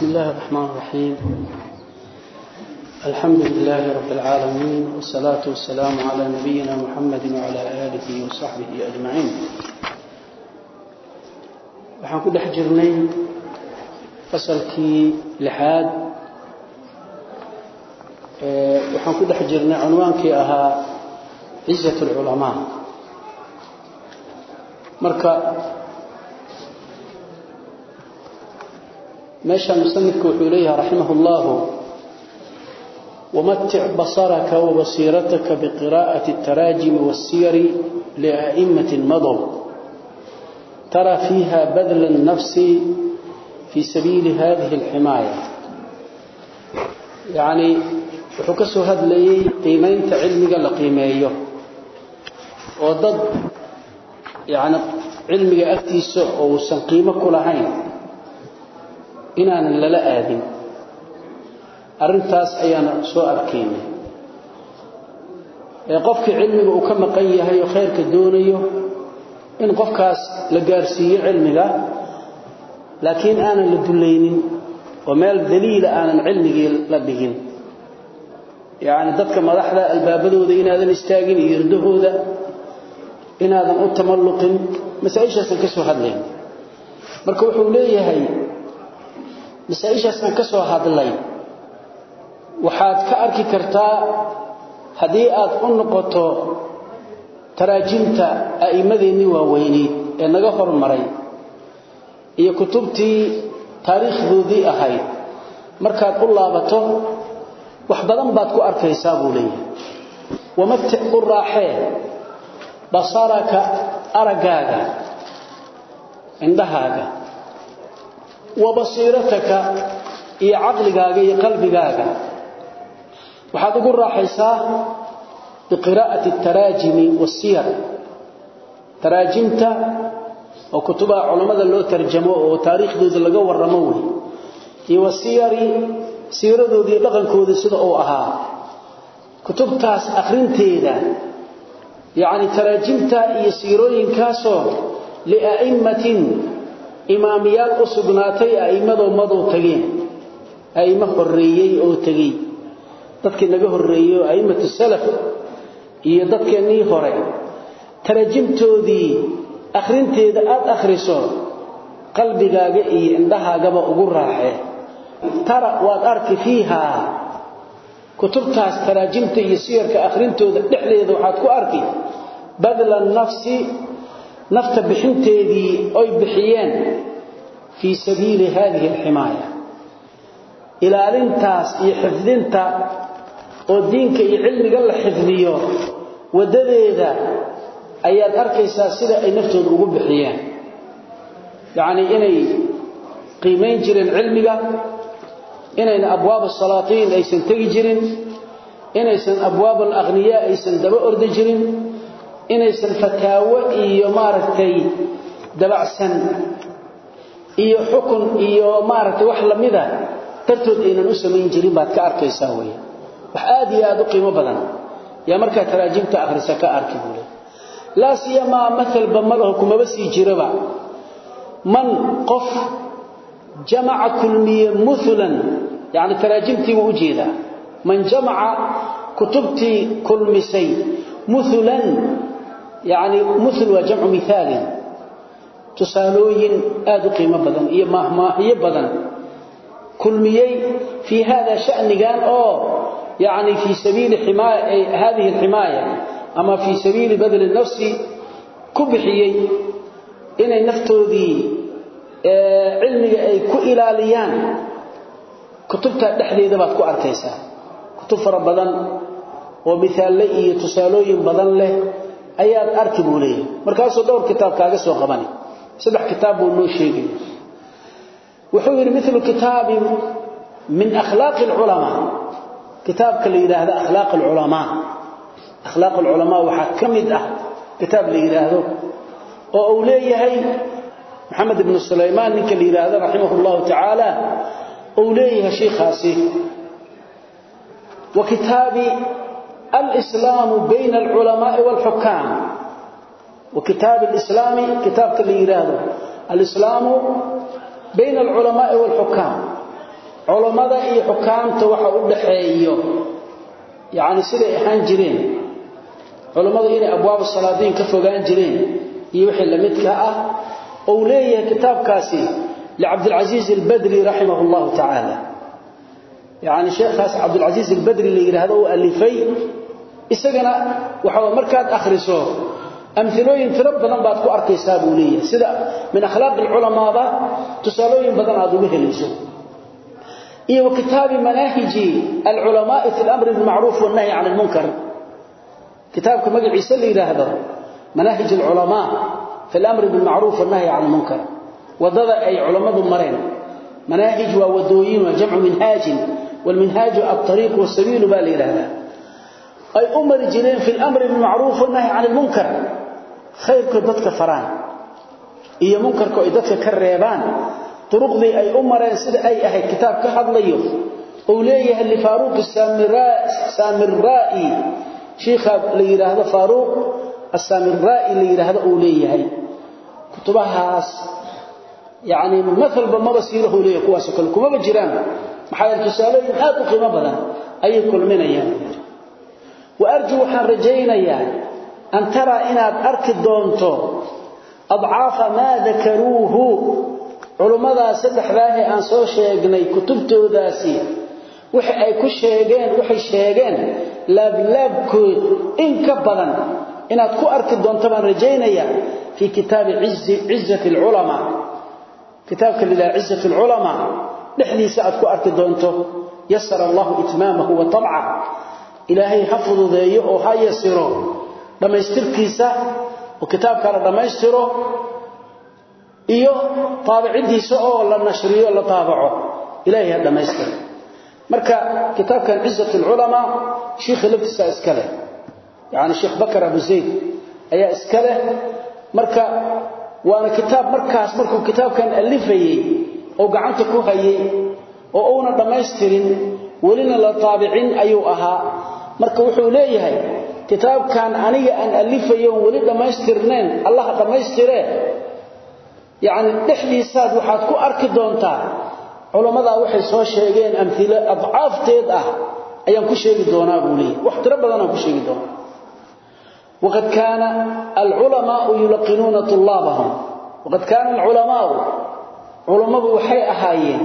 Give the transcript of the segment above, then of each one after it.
بسم الله الرحمن الرحيم الحمد لله رب العالمين والصلاة والسلام على نبينا محمد وعلى آله وصحبه أجمعين waxaan ku dhex jirnay fasalkii lixaad waxaan ku dhex jirnay cunwaankii ahaa cizat اlculamaa marka meesha musanifku wuxuu leeyahay raximah اllahu wamatic basaraka wabasiirataka biqira'ati الtaraajimi wالsiyari liأئmaة madow ترى فيها بذل النفس في سبيل هذه الحماية يعني وحكسو هذا لي قيمين تعلمك لقيميه وضد يعني علمك أكتيس inaanan lala aadin. Arrintaas ayaana soo arkaynay. Ee qofkii cilmiga uu ka maqan yahay oo khayrka doonayo in qofkaas la gaarsiiyo cilmiga laakiin aanan la dullaynin oo meel daliila aanan cilmigii la dhigin. Yacni dadka madaxda albaabadooda inaadan istaagin iyo irdahooda inaadan u tamalluqin masaa-ishaasaan ka soo hadlayn. Marka wuxuu leeyahay masaa-ishaasaan ka soo hadlay waxaad ka arki kartaa haddii aad u noqoto taraajimta a'immadeennii waaweyneyd ee naga hormaray iyo kutubtii taariikhdoodii ahayd. Markaad u laabato wax badan baad ku arkaysaa buu leeyahay. Wamatic u raaxee basaraka araggaaga indhahaaga wabasiirataka iyo caqligaaga iyo qalbigaaga. Waxaad ugu raaxaysaa biqiraa'ati ataraajimi wasiyar taraajimta oo kutubaha culammada loo tarjamo oo taariikhdooda laga warramo wey. Iyo wasiyari siiradoodii dhaqankooda sida uu ahaa. Kutubtaas akhrinteeda yacni taraajimta iyo siirooyinkaasoo lia'immatin imaamiyaal u sugnaatay aimado madow tageen aimo horeeyey oo tegey. Dadkii naga horeeyey oo aimatu salaf iyo dadkeennii hore. Tarajimtoodii akhrinteeda aada akhriso qalbigaaga iyo indhahaagaba ugu raaxee tara waad arki fiihaa kutubtaas taraajimta iyo siyarka akhrintooda dhexdeeda waxaad ku arki. Badla nafsi nafta bixinteedii oy bixiyeen fii sabiili hadihi alximaaya. Ilaalintaas iyo xifdinta oo diinka iyo cilmiga la xifdiyo wadadeeda ayaad arkaysaa sida ay naftooda ugu bixiyeen. Yacni inay qiimayn jireen cilmiga inayna abwaab salaatiin aysan tegi jirin inaysan abwaab alakhniyaa aysan daba ordi jirin inaysan fataawo iyo maaragtay dabacsan iyo xukun iyo maaragtay wax lamida dartood aynan u samayn jirin baad ka arkaysaa weeye. Wax aad iyo aad u qiimo badan. Yaa markaa taraajimta akhrisa ka arki buule laa siyamaa maalba ma kumaba sii jiraba. Man qof jamaca kulmiye mulan yani taraajimtii buu u jeedaa. Man jamaca kutubtii kulmisay mulan yani mul waa jamcu mihaalin tusaalooyin aad u qiimo badan iyo maahmaahiyo badan kulmiyey fii hada shanigan oo يعني في سبيل حماية هذه الحماية أما في سبيل بذل النفس كبحيي إن النفتو ذي علمي أي كإلاليان كتبت دحلي ذبات كو أركيسا كتب فربضان ومثال لي تسالوي بدن له ayaad arki buu leeyahay. Markaasuu dhowr kitaab kaaga soo qabanay saddex kitaab buu noo sheegay. Wuxuu yidhi mithlu kitaabi min akhlaaqi alculamaa. Kitaabka la yidhaahdo akhlaaq alculamaa. Akhlaaq alculamaa waxaa ka mid ah kitaab la yidhaahdo oo uu leeyahay maxamed ibnu sulaymaan ninka la yidhaahdo raximah llahu tacaala uu leeyahay sheikhaasi. Wa kitaabi الإسلام بين العلماء والحكام وكتاب الإسلام كتاب اللي يراهده الإسلام بين العلماء والحكام culamada iyo xukaamta waxa u dhaxeeyo yani siday ahaan jireen culammadu inay abwaabu salaadiin ka fogaan jireen iyo wixii lamidka ah ou leeyahay kitaabkaasi licabdilcasiiz albadri raximah llahu tacaala yani sheekhaas cabdilcasiiz albadri la yidhaahdo uu alifay isagana waxa markaad akhriso amilooyin tiro badan baad ku arkaysaa buu leeyahay. Sida min akhlaaq alculamaaba tusaalooyin badan aad uga helayso. Iyo kitaabi manaahiji alculamaai fi wannahyi can lmunkar kitaabka magaciisa la yidhaahdo manaahij alculamaa fi wannahyi can lmunkar waddada ay culammadu mareen. Manaahij waa wadooyin minhaajin wlminhaaju alariiq wasabiilu baa la yidhaahdaa ay u mari jireen fi lamri bilmacruuf wannahyi can lmunkar khayrka dadka faraan iyo munkarka ay dadka ka reebaan duruqdii ay u mareen sida ay ahayd kitaab ka hadlayo uu leeyahay lifaaruuq saamiraa'i shiikha la yidhaahdo faaruuq asaamiraa'i la yidhaahdo uu leeyahay. Kutubahaas yani maalba maba siilahu leeyahay kuwaasoo kale kumaba jiraan. Maxaa yeele aad u qiimo badan ayay kulminayaan wa arju waxaan rajaynayaa an taraa inaad arki doonto adcaafa maa dakaruuhu. Culummadaa saddexdaahee aan soo sheegnay kutubtoodaasi waxa ay ku sheegeen waxay sheegeen laablaabkood in ka badan. Inaad ku arki doonto baan rajaynaya fii kitaabi cizati alculamaa. Kitaabka lilah cizati alculamaa. Dhexdiisa aad ku arki doonto. Yasara allahu itmaamahu wa tabca ilaahay ha fududeeyo oo ha yasiro dhammaystirkiisa oo kitaabkaa la dhammaystiro iyo taabicidiisa oo la nashriyo la taabaco. Ilaahay ha dhammaystiro marka kitaabkan cizat alculamaa shiikha laftiisa iska leh. Yani sheekh bakar abu zayd ayaa iska leh. Marka waana kitaab markaas markuu kitaabkan alifayey oo gacanta ku hayay oo uuna dhammaystirin welina la taabicin ayuu ahaa marka wuxuu leeyahay kitaabkan aniga aan alifayo weli dhammaystirnayn allaha dhammaystiree yacni dhexdiisaad waxaad ku arki doontaa culammadaa waxay soo sheegeen amhilo adcaafteed ah ayaan ku sheegi doonaa buu wax tiro badanaan ku sheegi doonaa. Waqad kaana alculamaau yulaqinuuna tullaabahum. Waqad kaana alculamaau culammadu waxay ahaayeen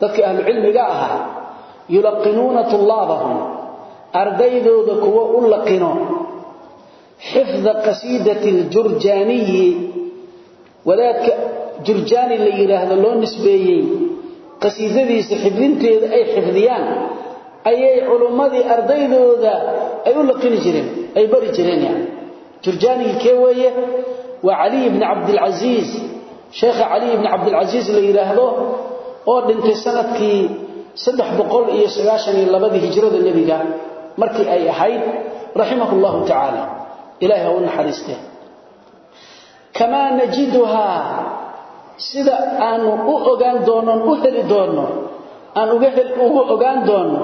dadka ahlucilmiga ahaa yulaqinuuna tullaabahum ardaydooda kuwa u laqino xifda qasiidati aljurjaaniyi wadaadka jurjaani la yidhaahdo loo nisbeeyey qasiidadiisa xifdinteeda ay xifdiyaan ayay culummadii ardaydooda ay u laqini jireen ay bari jireen yani jurjaanigii kee weeye? Waa caliy bni cabdilcasiis. Sheekha caliy bni cabdilcasiis la yidhaahdo oo dhintay sannadkii saddex boqol iyo sagaashan iyo labadii hijrada nebiga markii ay ahayd raximahu llahu tacaala ilahay ha u naxariiste kamaa najiduhaa sida aanu u ogaan doonon u heli doonno aan ugu ogaan doonno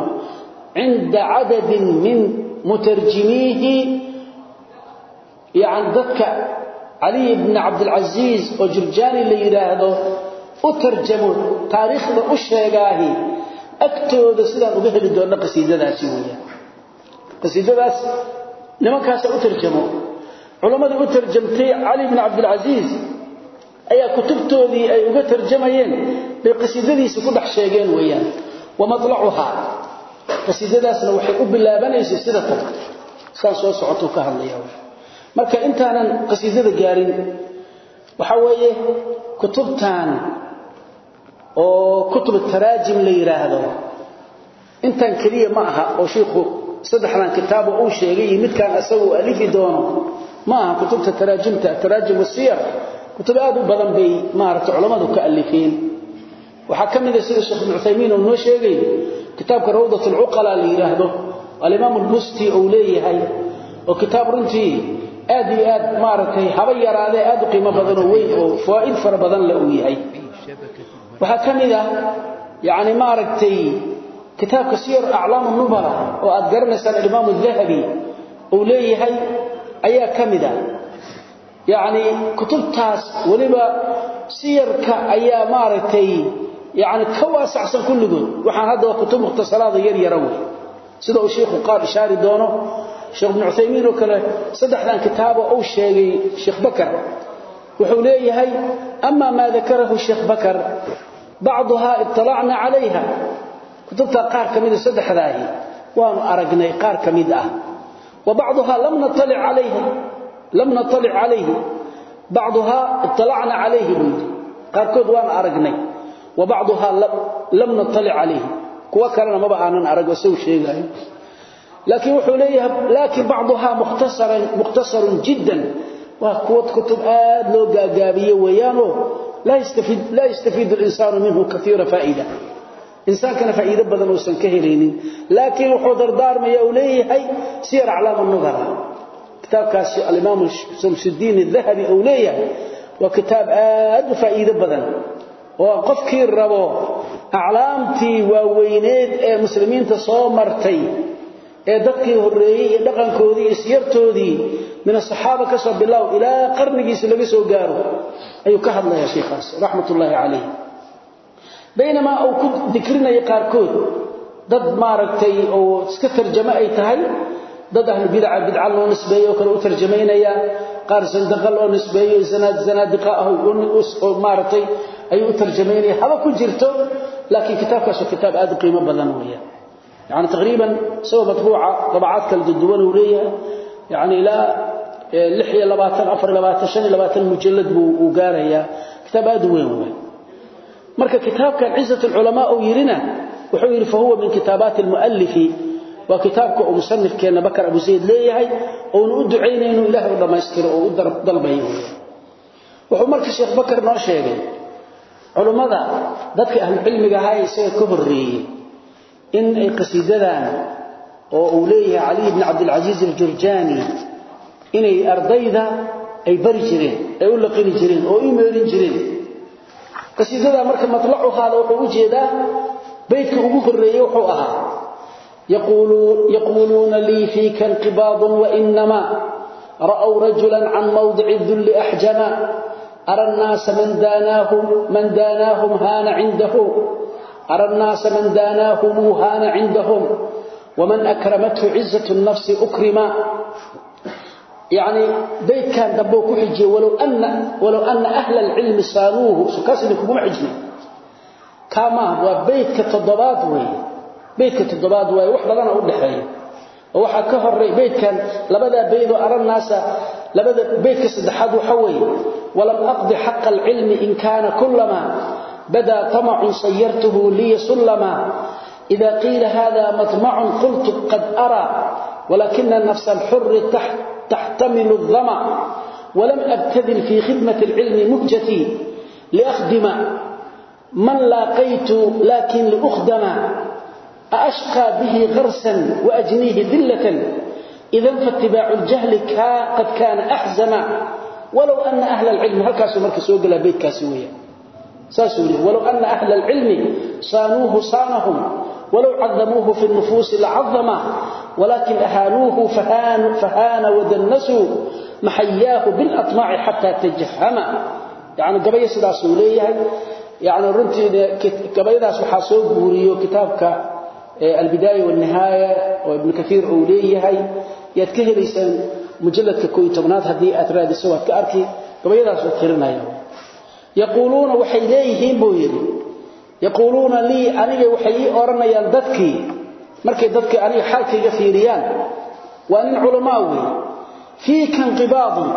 cinda cadadin min mutarjimiihi yani dadka caliy bni cabdilcasiis oo jurjaani la u tarjamo taariikhda u sheegaahi agtooda sidaan uga heli doonno qasiidadaasi weeyaan qasiidadaas nimankaasa u tarjamo. Culammadii u tarjamtay cali bni cabdilcasiis ayaa kutubtoodii ay uga tarjamayeen bay qasiidadiisa ku dhex sheegeen weeyaan. Wa matlacuhaa qasiidadaasna waxay u bilaabanaysay sida tan saan soo socotuu ka hadlaya marka intaanan qasiidada gaarin waxa weeye kutubtan oo kutub taraajim la yiraahdo. Intan kaliya ma aha oo sheekhu saddexdan kitaab uu sheegay midkaan asagu alifi doono ma aha kutubta taraajimta taraajim wasiyar kutub aad u badan bay maaragtay culimadu ka alifeen. Waxaa ka mid ah sida sheekh ibn Uthaymeen uu noo sheegay kitaabka rawdatul uqala la yiraahdo al-imam al-busti uu leeyahay oo kitaab runtii aad iyo aad maaragtay haba yaraade aad u qiimo badan oo weyn oo faaid fara badan la uu yahay. Waxaa ka mid ah yani maaragtay kitaabka siyar aclaam nubala oo aad garanaysaan imaam dahabi uu leeyahay ayaa ka mid ah yani kutubtaas weliba siyarka ayaa maaragtay yani ka waasacsan kulligood. Waxaan hadda waa kutub mukhtasaraada yar yara wey. Sida uu sheikhu qaar ishaari doono sheekh ibnu cuthaymiin oo kale saddexdan kitaabo uu sheegay sheekh bakar. Wuxuu leeyahay ama maa dakarahu sheekh bakar bacduhaa iطalacna calayha kutubta qaar ka mida saddexdaahi waanu aragnay qaar ka mid ah. Wa natalic calayha lam natalic calayhi bacduhaa iطalacna calayhi buu yidhi qaarkood waanu aragnay. Wa bacduhaa lam natalic calayhi kuwa kalena maba aanan arag isagu sheegaayo. Laakiin wuxuu leeyahay laakiin bacduhaa mukhtasaran mukhtasarun jiddan. Waa kuwa kutub aad loo gaagaabiye weeyaanoo laa yastafiid laa yastafiidu alinsaanu minhu kaiira faa'ida insaankana faa'iido badan uusan ka helaynin. Laakiin wuxuu dardaarmaya uu leeyahay siyar aclaam annudara kitaabkaasi alimaam shamsudiin adahabi uu leeyahay waa kitaab aad u faa'iido badan oo qofkii rabo aclaamtii waaweyneed ee muslimiinta soo martay ee dadkii horreeyey iyo dhaqankoodii iyo siyartoodii min asaxaaba ka soo bilow ilaa qarnigiisa laga soo gaaro ayuu ka hadlayaa sheikhaas raxmat ullaahi calayh baynamaa uu ku dikrinayo qaarkood dad maaragtay oo iska tarjamo ay tahay dad ahlu bidca bidca loo nisbeeyo kale u tarjamaynaya qaar sandaqa loo nisbeeyo zanaad zanaadiqa ah oo maaragtay ayuu u tarjamaynaya haba ku jirto laakiin kitaabkaas waa kitaab aad u qiimo badan weeyaan yani taqriiban isagoo matbuuca dabacaad kala duduwan uu leeyahay yani ilaa lix iyo labaatan afar iyo labaatan shan iyo labaatan mujalad buu gaarayaa kitaab aad u weyn weyn marka kitaabkan cisaة culamaa uu yidhina wuxuu yidhi fahuwa min kitaabaati اlmualifi waa kitaabka uu musanifkeenna bakar abu sayd leeyahay ouna u ducaynay inuu ilahay u dhammaystiro oo u dalbay wuxuu marka sheekh bakar noo sheegay culummada dadka ahlucilmiga ahaa ee isaga ka horreeyey in ay qasiidadan oo uu leeyahay caliy bni cabdilcasiis aljurjaani inay ardayda ay bari jireen ay u laqini jireen oo u jireen. قصيدة مركة مطلعها لو وجهدا بيتك أبوك الريوح أها يقولون, يقولون لي فيك انقباض وإنما رأوا رجلا عن موضع الذل أحجما أرى الناس من داناهم, من داناهم هان عنده أرى الناس من داناهم هان عندهم ومن أكرمته عزة النفس أكرما يعني بيت كان دبوك حجي ولو أن, ولو أن أهل العلم صانوه سكاسنكم معجني كما هو بيت كتضباد وي بيت كتضباد وي وحبا لنا أقول لحي وحا كهر بيت كان لبدا بيد أرى الناس لبدا بيت كسدحاد وحوي ولم أقضي حق العلم إن كان كلما بدا طمع صيرته لي سلما إذا قيل هذا مطمع قلت قد أرى ولكن النفس الحر تحت تحتمل الظمع ولم أبتذل في خدمة العلم مهجتي لأخدم من لاقيت لكن لأخدم أأشقى به غرسا وأجنيه ذلة إذا فاتباع الجهل قد كان أحزما ولو أن أهل العلم هل كاسو مركز وقل بيت كاسوية ساسولي ولو أن أهل العلم صانوه صانهم ولو عظموه في النفوس لعظما ولكن أهانوه فهان, فهان ودنسوا محياه بالأطماع حتى تجهما يعني قبية سلاسولية يعني رنتي قبية سحاسو بوريو كتابك البداية والنهاية وابن كثير أوليه يتكهل إنسان مجلد كوي تبنات هذه أتراد سوى كأركي قبية سحاسو يوم يقولون waxay leeyihiin yaquuluuna lii aniga waxay ii odhanayaan dadkii markay dadka aniga xalkayga fiiriyaan. Waa nin culamaa wey fiika inqibaadun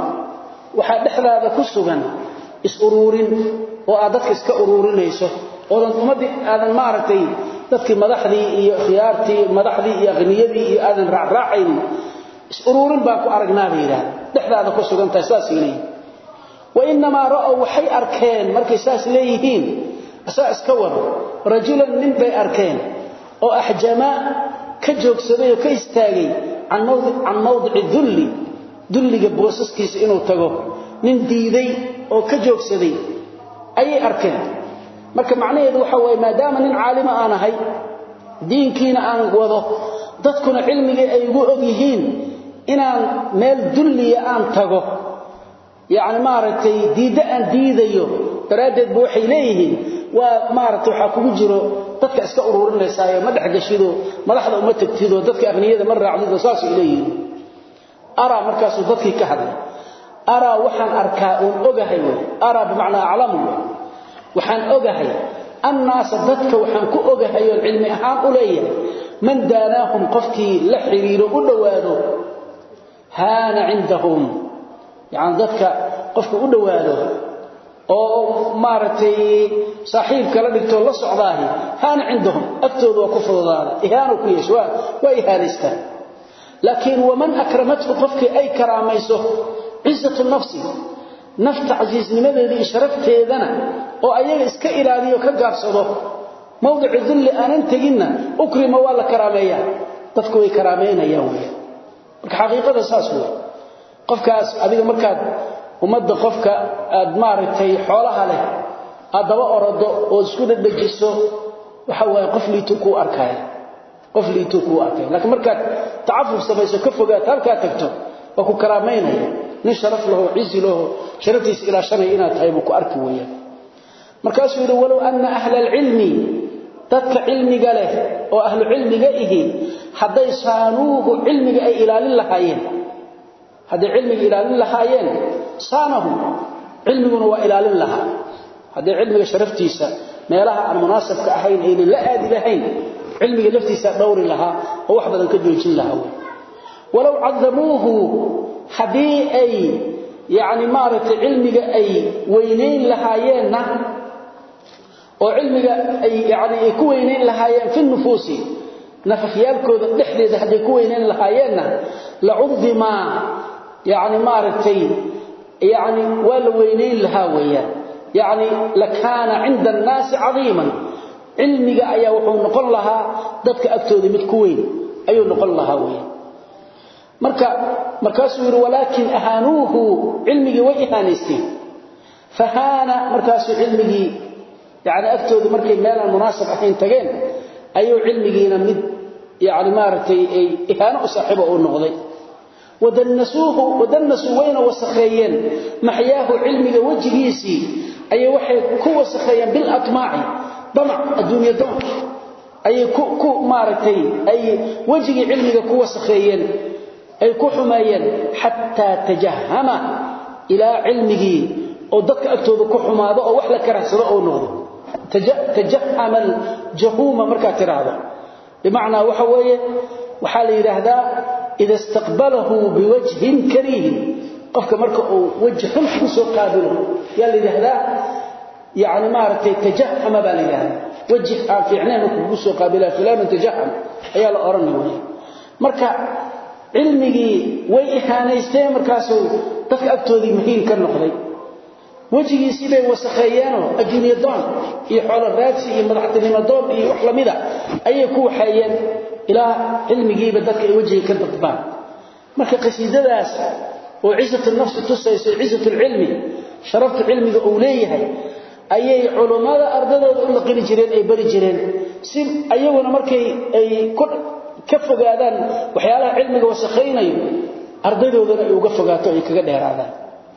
waxaa dhexdaada ku sugan is-uruurin oo aad dadka iska uruurinayso. Oodan ummaddii aadan maaragtay dadkii madaxdii iyo khiyaartii madaxdii iyo akhniyadii iyo aadan raacraacaynin is-uruurin baan ku aragnaa bay dhexdaada ku sugantahay saas yilay wa inamaa ra'ow waxay arkeen markay saas leeyihiin asaa iska waran rajulan nin bay arkeen oo axjama ka joogsaday oo ka istaagay can mawdici dulli dulliga boosaskiisa inuu tago. Nin diiday oo ka joogsaday. Ayay arkeen. Marka macnaheedu waxa waaye maadaama nin caalima aan ahay diinkiina aan wado dadkuna cilmigii ay ugu og yihiin inaan meel dulliya aan tago yani maaragtay diidda aan diidayo daraaddeed ba waxay leeyihiin. Waa maaragtay waxaa kugu jiro dadka iska uruurinaysaayo ma dhexgashido madaxda uma tagtido dadka aqniyada ma raacdido saasay leeyihiin. Araa markaasuu dadkii ka hadlay. Araa waxaan arkaa oon ogahay wey araa bimacnaa aclamu wey waxaan ogahay annaasa dadka waxaan ku ogahay oon cilmi ahaan u leeyahay man daanaahum qofkii la xiriiro u dhowaado haana cindahum yani dadka qofka u dhowaado oo maaragtay saaxiibka la dhigtoo la socdaahi haana cindahum agtooda waa ku fududaada. Ihaano ku yeesha waa ihaanaystaan laakiin waman akramathu qofkii ay karaamayso cizatu nafsi nafta casiisnimadeeda iyo sharafteedana oo ayaga iska ilaaliyo ka gaabsado mawdici dulli aanan teginna ukrima waa la karaameeyaa. Dadku way karaameynayaan weya marka qofkaas adiga markaad ummadda qofka aad maaragtay xoolaha leh aad daba orodo oo isku dhadhajiso waxa waaye qof liituu kuu arkaya qof liituu kuu arkaya laakiin markaad tacafuf samayso ka fogaato halkaa tagto waa ku karaameynaya nin sharaf laho cizi laho sharaftiisa ilaashanaya inaad tahay ku arki weeyaan. Markaasuu yidhi walow anna ahla alcilmi dadka cilmiga leh oo ahlu cilmiga ihi hadday saanuuhu cilmiga ay ilaalin lahaayeen hadday cilmiga ilaalin lahaayeen saanahum cilmiguna waa ilaalin lahaa. Hadday cilmiga sharaftiisa meelaha aan munaasabka ahayn aynan la aadi lahayn cilmiga laftiisa dhowri lahaa oo wax badan ka joojin lahaa wey walow cadamuuhu haddii ay yani maaragtay cilmiga ay weynayn lahaayeenna oo cilmiga ay yani ay ku weynayn lahaayeen fi nufuusi nafafyaalkooda dhexdeeda hadday ku weynayn lahaayeenna lacudima yani maaragtay yani waa la weynayn lahaa weeyaan. Yani lakaana cinda annaasi cadiiman. Cilmiga ayaa wuxuu noqon lahaa dadka agtooda mid ku weyn. Ayuu noqon lahaa weeyaan. Marka markaasuu yidhi walaakin ahaanuuhu cilmigii way ihaanaysteen. Fahaana markaasuu cilmigii yani agtooda markay meelaan munaasab ahayn tageen ayuu cilmigiina mid yani wadannasuuhu wadannasuu wayna wasakheeyeen. Maxyaahu cilmiga wejigiisii ayay waxay ku wasakheeyeen bilatmaaci damac adduunya damac. Ayay ku maaragtay ay wejigii cilmiga ku wasakheeyeen ay ku xumeeyeen. Xataa tajahama ilaa cilmigii oo dadka agtooda ku xumaado oo wax la karahsado oo noqdo. Tajahama aljahuuma markaad tidhaahdo bimacnaa waxa la yidhaahdaa ida istaqbalahu biwajhin kariihin qofka marka uu wajhi xun ku soo qaabilo yaa la yidhaahdaa yani maaragtay tajahama baa la yidhahdaa wajhi aan fiicnayn marka kugu soo qaabilaa fulaanun tajaham ayaa la odhanay wey marka cilmigii way ihaanaysteen markaasuu dadka agtoodii muhiim ka noqday wejigiisii bay wasakheeyeenoo adduunya doon iyo xoolo raadsi iyo madaxtinimo doon iyo wax lamida ayay ku waxeeyeen ilaa cilmigiiba dadka ay wejiga ka dadbaan. Marka qasiidadaas oo cisatu nafsi tusayso cisatu lcilmi sharafta cilmiga uu leeyahay ayay culummada ardadooda u laqini jireen ay bari jireen. Si ayaguna markay ay ka fogaadaan waxyaalaha cilmiga wasakhaynayo ardadoodana ay uga fogaato ay kaga dheeraadaan.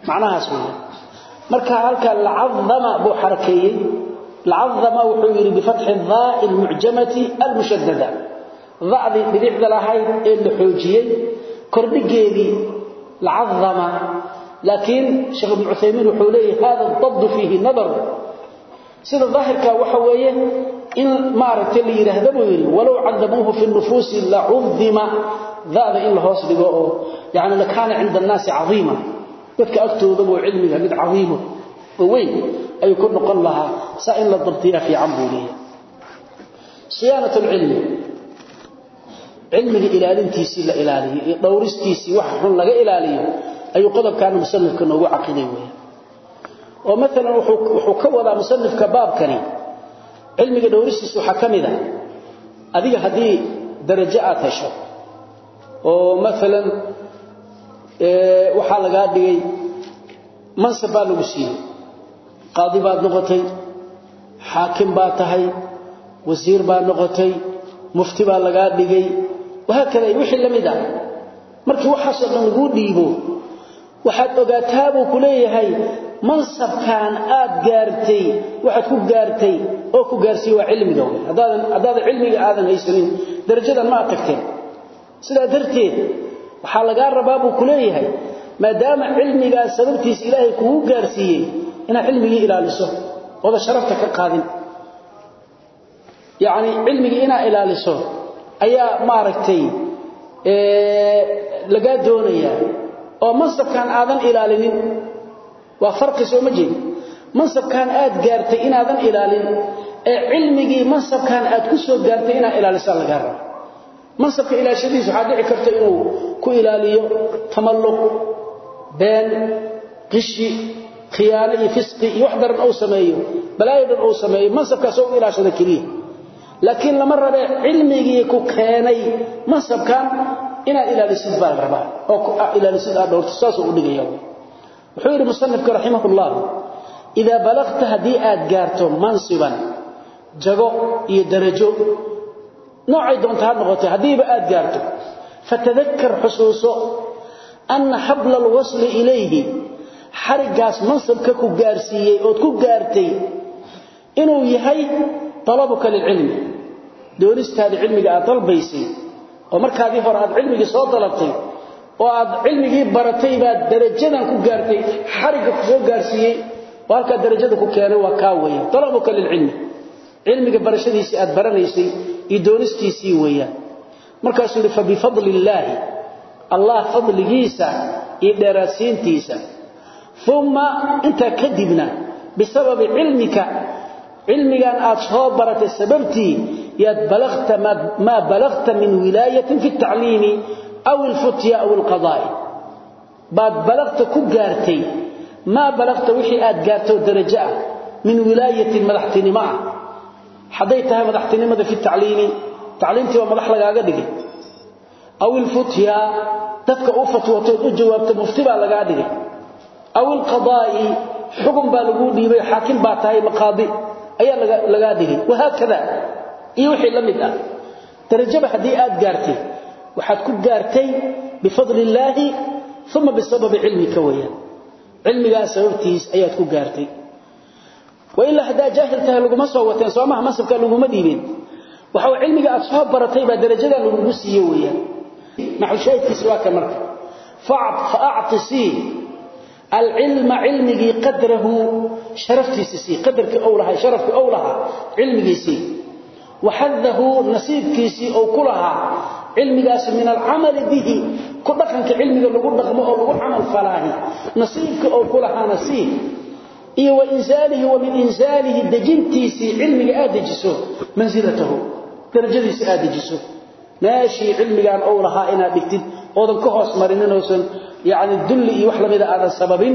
Macnahaas weeye marka halka lacadama buu xarakeeyey. Lacadama wuxuu dacdii dhibicda lahayd ee la xoojiyey kordhigeedii lacadama laakiin sheekh ibnu cuthaymiin wuxuu leeyahy hada dabdu fiihi nadar. Sida daahirka waxa weeye in maaragtay la yidhaahda buu yidhi walow cadamuuhu fi nufuusi lacudima dada in la hoos dhigo oo yani lakaana cinda annaasi cadiima. Dadka agtooda buu cilmiga mid cadiimo oo weyn ayuu ku noqon lahaa saa in la dabtiyaa fiican buu leeyahay. Siyaanat lcilmi cilmiga ilaalintiisii la ilaaliyo iyo dhowristiisii wax xun laga ilaaliyo ayuu qodobkaana musanifka noogu caqiday weya oo maalan wuxuu ka wadaa musanifka baabkani. Cilmiga dhowristiisa waxaa ka mid a adiga haddii darajo aad hesho oo maalan waxaa lagaa dhigay mansab baa lagu siiyey. Qaadi baad noqotay xaakim baad tahay wasiir baad noqotay mufti baa lagaa dhigay wahaakada wixii la mid ah markii waxaasoo dhan laguu dhiibo waxaad ogaataa buu ku leeyahay mansabkan aad gaartay waxaad ku gaartay oo ku gaarsiiyey waa cilmiga haddaadan cilmiga aadan haysanin darajadan ma aad tagteen sidaa darteed waxaa lagaa rabaa buu ku leeyahay maadaama cilmigaas sababtiisa ilaahay kugu gaarsiiyey inaad cilmigii ilaaliso ooda sharafta ka qaadin yacni cilmigii inaad ilaaliso ayaa maaragtay lagaa doonayaa oo mansabkan aadan ilaalinin. Waa farqi soo ma jeed mansabkan aad gaartay inaadan ilaalin ee cilmigii mansabkan aad ku soo gaartay inaad ilaalisaa lagaa raba mansabka ilaashadiisa waxaa dhici karta inuu ku ilaaliyo tamalluq been qishi khiyaano iyo fisqi iyo wax daran uu sameeyo balaayo dhan uu sameeyo. Mansabkaas oo ilaashada keliya laakiin lama rabe cilmigii ku keenay mansabkan inaad ilaalisid baa la rabaa oo ilaalisid aad dhowrto saasuu u dhigaya. Wuxuu yidhi musanifka raximahullah idaa balagta haddii aad gaarto mansiban jago iyo darajo noocay doonta ha noqotay haddiiba aad gaarto fatadakar xusuuso anna xabla alwasli ilayhi xariggaas mansabka ku gaarsiiyey ood ku gaartay inuu yahay talabuka lilcilmi doonistaada cilmiga aad dalbaysay oo markaadii hore aad cilmigii soo dalabtay oo aad cilmigii baratay baad darajadan ku gaartay xarigga ku soo gaarsiiyey oo halkaa darajada ku keenay waa kaa weeyaan talabuka lilcilmi cilmiga barashadiisii aad baranaysay iyo doonistiisii weeyaan. Markaasuu yidhi fabifadli illaahi allah fadligiisa iyo dheeraadsiintiisa. Uma intaa kadibna bisababi cilmika cilmigan aad soo baratay sababtii yaad balagta maa balagta min wilaayatin fi اtacliimi aw اlfutya aw اlqadaa'i baad balagta ku gaartay maa balagta wixii aad gaartoo darajo ah min wilaayatin madaxtinimo ah hadday tahay madaxtinimada fi tacliimi tacliimtii waa madax lagaaga dhigay aw ilfutya dadka u fatwatood u jawaabta mufti baa lagaa dhigay aw ilqadaa'i xukun baa iyo wixii la mid ah. Darajaba haddii aad gaartay waxaad ku gaartay bifadli illaahi uma bisababi cilmika cilmigaas sababtiis ayaad ku gaartay. Wailaa haddaa jaahil tahay laguma soo wateen soomaha mansabka laguma dhiibeen waxa cilmiga aad soo baratay baa darajadaa lagugu siiye weeyaan. Maxushaahidkiisi waa ka marka. Faactisii alcilma cilmigii qadrahu sharaftiisi sii qadarkii ou lahaa sharafkii ou lahaa waxadahu nasiibkiisii ou ku lahaa cilmigaasi min alcamali bihi ku dhaqanka cilmiga lagu dhaqmo oo lagu camal falaahi nasiibka ou ku lahaana sii iyo wa insaalihi wa min insaalihi dejintiisii cilmiga aad dejiso mansilatahu darajadiisa aad dejiso meeshii cilmigan ou lahaa inaad dhigtid oodan ka hoos marinin oosan yacni dulli iyo wax lamida aadan sababin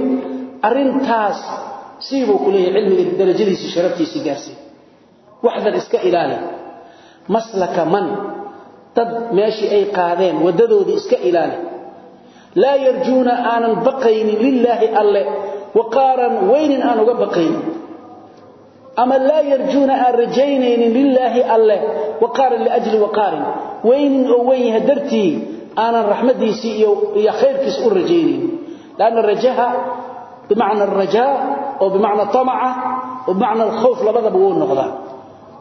arrintaas siibuu ku leeyahay cilmiga darajadiisii sharaftiisii gaarsiin waxdan iska maslaka man dad meeshii ay qaadeen waddadoodii iska ilaali. Laa yarjuuna aanan baqaynin lilaahi alle waqaaran weynin aan uga baqaynin. Ama laa yarjuuna aan rajaynaynin lilaahi alle waqaaran liajli waqaarin. Weynin oo weyn yahay dartii aanan raxmadiisii iyo khayrkiisa u rajaynaynin lanna rajaha bimacna arajaa oo bimacna tamaca oo bimacna alkhawf labadaba wuu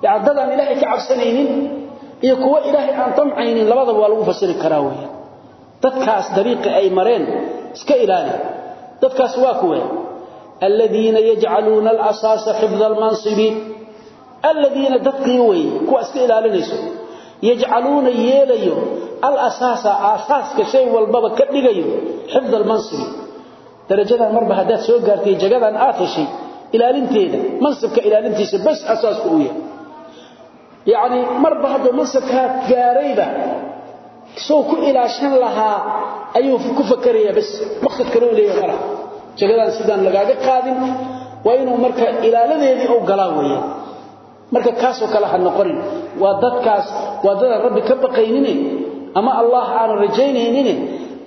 yani dadaan ilaahay ka cabsanaynin iyo kuwo ilaahay aan tamcaynin labadaba waa lagu fasiri karaa weeyaan dadkaas dariiqi ay mareen iska ilaali. Dadkaas waa kuwe aladiina yajcaluuna alasaasa xifda almansibi. Aladiina dadkii weeye kuwa iska ilaalinayso. Yajcaluuna yeelayo alasaasa aasaaska shay walbaba ka dhigayo xifda almansibi. Darajadan marba haddaad soo gaartay jagadan aad ilaalinteeda mansibka ilaalintiisa bas asaasku u yahay yacni marba hadduu mansibkaa gaarayba soo ku ilaashan lahaa ayuu ku fakarayaa bas maqsad kale u leeyahay malaha jagadan sidaan lagaaga qaadin waa inuu marka ilaaladeedii u galaa weeyaan. Marka kaasoo kale ha noqonin. Waa dadkaas waa dadaan rabbi ka baqaynine ama allah aanan rajaynaynin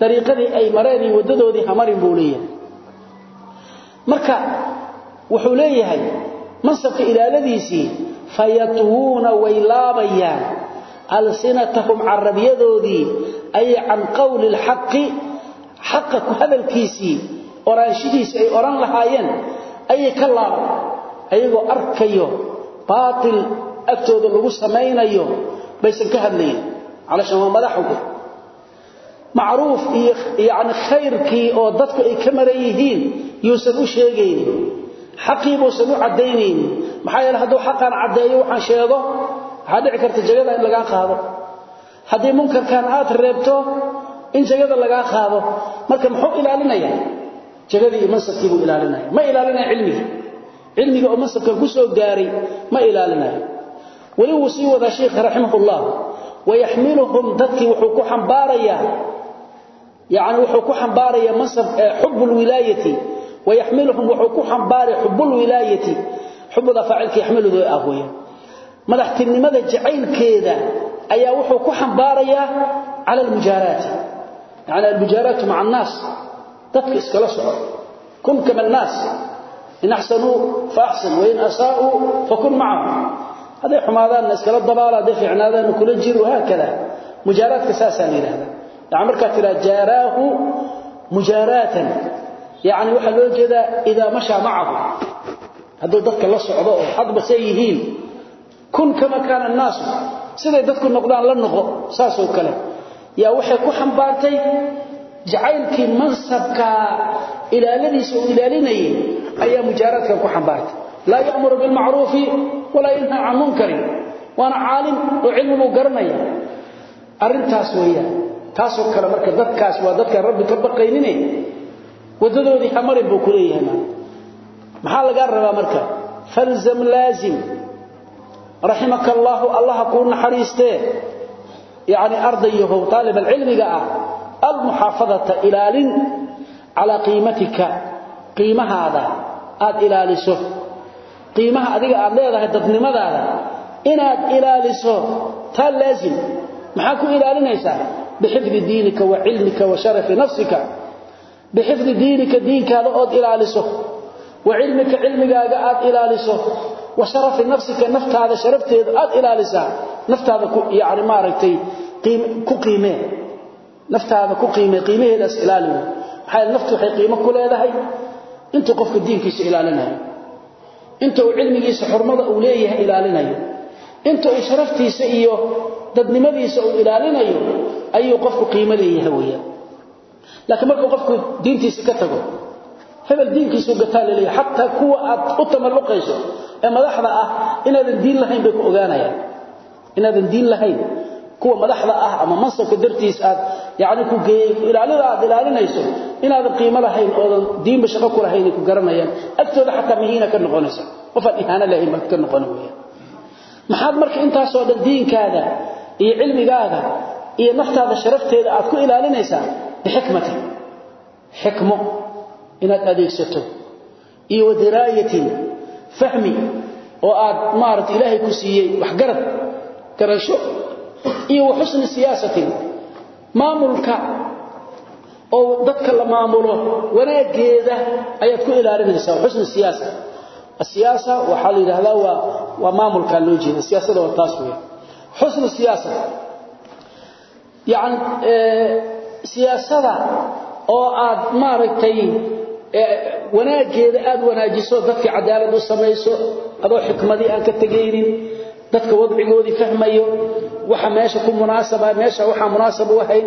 dariiqadii ay mareen iyo waddadoodii mansabka ilaaladiisii fayatwuuna way laabayaan. Alsinatahum carabyadoodii ay can qowli lxaqi xaqa ku hadalkiisii oraanshihiisa ay oran lahaayeen ayay ka laaban ayagoo arkayo baatil agtooda lagu samaynayo baysan ka hadlayn calashan waa madaxugu macruuf iyo yani khayrkii oo dadku ay ka maran yihiin yuusan u sheegaynin. Xaqii buusan u caddaynaynin maxaa yeele hadduu xaqaan caddeeyo waxaan sheego waxaa dhici karta jagada in lagaa qaado. Haddii munkarkan aad reebto in jagada lagaa qaado marka muxuu ilaalinayaa? Jagadii iyo mansabkii buu ilaalinaya. Ma ilaalinaya cilmigii cilmiga oo mansabkan ku soo gaaray ma ilaalinayo weli wuu sii wadaa sheikha raximahullah. Wayaxmiluhum dadkii wuxuu ku xambaarayaa wuxuu ku xambaaraya mansab xub lwilaayati wayaxmiluhum wuxuu ku xambaaraya xub xubada faacilkii xamaluhu ah weeyaan. Madaxtinimada jacaylkeeda ayaa wuxuu ku xambaarayaa cala almujaaraati. Yani almujaaraatu maca annaas. Dadka iskala soco kun kama annaas in axsanuu fa axsan wain asaauu fakun macahum. Hadday xumaadaanna iskala dabaala hadday fiicnaadaanna kula jir wahaakada mujaaraadka saasaa la yidhahdaa yani markaa tiraa jaaraahu mujaaraatan. Yani waxaa loo jeedaa idaa mashaa macahu hadduu dadka la socdo oo xadbase yihiin kun kama kaana annaasu. Siday dadku noqdaan la noqo saasoo kale. Yaa waxay ku xambaartay jacaylkii mansabkaa ilaaladiisa uu ilaalinayay ayaa mujaaraadkan ku xambaartay. Laa ya'muru bilmacruufi walaa yanhaa can munkarin waana caalim oo cilmi buu garanaya. Arrintaas weeyaan. Taasoo kale marka dadkaas waa dadkaan rabbi ka baqaynine maxaa laga rabaa marka falzam laazim rahimaka allah allah ku naxariiste yani ardayahu talib alilm gaa almuhafadata ilalin ala qiimatika qiimahaada aad ilaaliso qiimaha adiga aad leedahay dadnimadaada inaad ilaaliso taa laazim maxaa ku ilaalinaysaa بحفظ دينك وعلمك وشرف نفسك بحفظ دينك دينك هذا أود إلالسه وعلمك علمك أد إلالسه وشرف نفسك نفت هذا شرفته أد إلالسه نفت هذا يعني ما رأيتي قيم كقيمة نفت هذا كقيمة قيمة الأسئلة حال نفت حي قيمة كل هذا هي انت قفك الدين كيس إلالنا انت علمك يس حرمة أوليه إلالنا انت شرفتي سئيه dadnimadiisa uu ilaalinayo ayuu qofku qiimo leeyahay weeyaan laakiin marka qofku diintiisa ka tago hebel diinkiisu gataa hatta kuwa aad u tamalluqayso ee madaxda ah inaadan diin lahayn bay ku ogaanayaan. Inaadan diin lahayn kuwa madaxda ah ama mansabka dartiisa aad yaani ku geeyay ilaalada aad ilaalinayso inaadan qiimo lahayn oo diinba shaqo ku lahayn ku garanayaan. Agtooda hatta mihiina ka noqonaysa. Qofan ihaana lahayn ka noqonaya maxaad marka intaas oo dhan diinkaada iyo cilmigaaga iyo naftaada sharafteeda aad ku ilaalinaysaa bixikmati xikmo inaad adeegsato. Iyo wadiraayatin fahmi oo aad maarata ilaahay ku siiyey waxgarad garasho iyo wa xusni siyaasatin. Maamulka oo dadka la maamulo wanaageeda ayaad ku ilaalinaysaa xusni siyaasa. Asiyaasa waxaa la yidhaahdaa waa waa maamulkaa loo jeeda siyaasada waa taas weya xusni siyaasa. Yani siyaasada oo aad maaragtay wanaageeda aad wanaajiso dadka cadaalad u sameeyso adoo xikmadii aan ka tagaynin dadka wadcigoodii fahmayo waxa meesha ku munaasaba meesha waxa munaasab u ahayn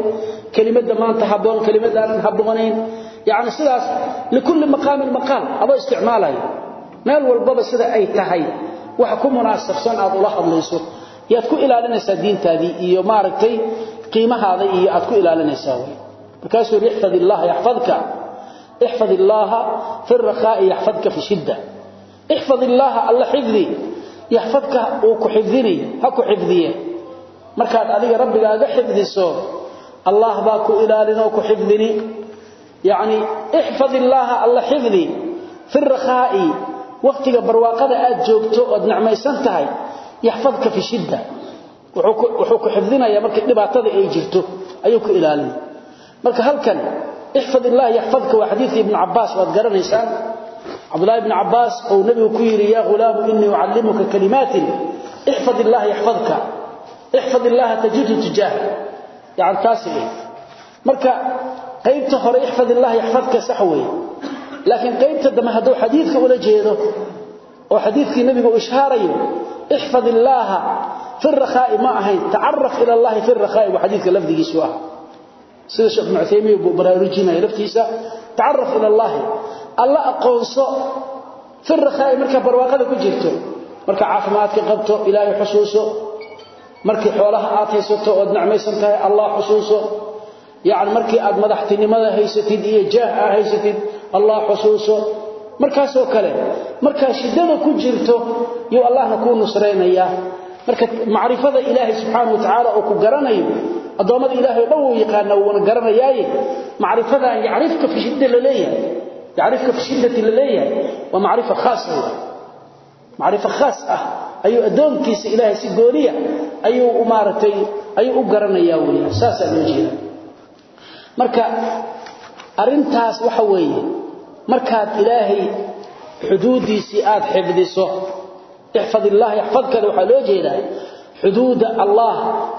kelimada maanta haboon kelimadaan haboonayn yani sidaas likulli maqaam maqaal adoo isticmaalayo meel walbaba sida ay tahay waxa ku munaasabsan aad ula hadlayso. Yaad ku ilaalinaysaa diintaadii iyo maaragtay qiimahaada iyo aad ku ilaalinaysaa markaasuu ihfad illah yahfadka ar-rakha'i yahfadka fi shidda ihfad illah alla hifdhi yahfadka oo ku xifdini ha ku xifdiye markaad adiga rabbigaaga xifdiso allah baa ku ilaalino ku xifdini yani ihfad illah alla hifdhi fi ar-rakha'i waqtiga barwaaqada aad joogto oo nacmaysan tahay yahfadka fi shidda wuxuu ku xifdinaya marka dhibaatada ay jirto ayuu ku ilaalin marka halkan ihfad illah yahfadka wa hadith ibn abbas wad garanaysan abdullah ibn abbas oo nabigu ku yiri ya ghulam inni uallimuka kalimatin ihfad illah yahfadka. Ihfad illah tajidhu tujah yani taasi marka qaybta hore ixfadillah yaxfadka sax weeye. Laakiin qaybta dambe hadduu xadiidka ula jeedo oo xadiidkii nabiga uu ishaarayo ixfadillah fi rakhaa'i ma ahayn. Tacarraf ila allah fi rakhaa'i wa xadiidka lafdigiisu ah sida sheekh ibn Uthaymeen buu baraarujinaya laftiisa tacarraf ila allah alla aqoonso fi rakhaa'i marka barwaaqada ku jirto marka caafimaadka qabto ilaahay xusuuso markii xoolaha aad haysato oo nacmaysan tahay allah xusuuso. Yaani markii aad madaxtinimada haysatid iyo jaah aad haysatid allah xusuuso. Markaas oo kale marka shidada ku jirto iyo allahna ku nusreynaya marka macrifada ilaahay subhanahu wa ta'ala oo garanayo adoomada ilaahay dhow yaqaana uu garanayay macrifada yaarifka fi shidda la leeyahay yaarifka fi shiddati la leeyahay wa macrifa khaasa macrifa khaas ah ayuu adoonkiisa ilaahay si gooriya ayuu u maaratay ayuu u garanayaa weeyaan saas loo jeedaa. Marka arintaas waxa weeye markaad ilaahay xuduudiisi aad xifdiso yahfadka waxa loo jeedaa xuduuda allah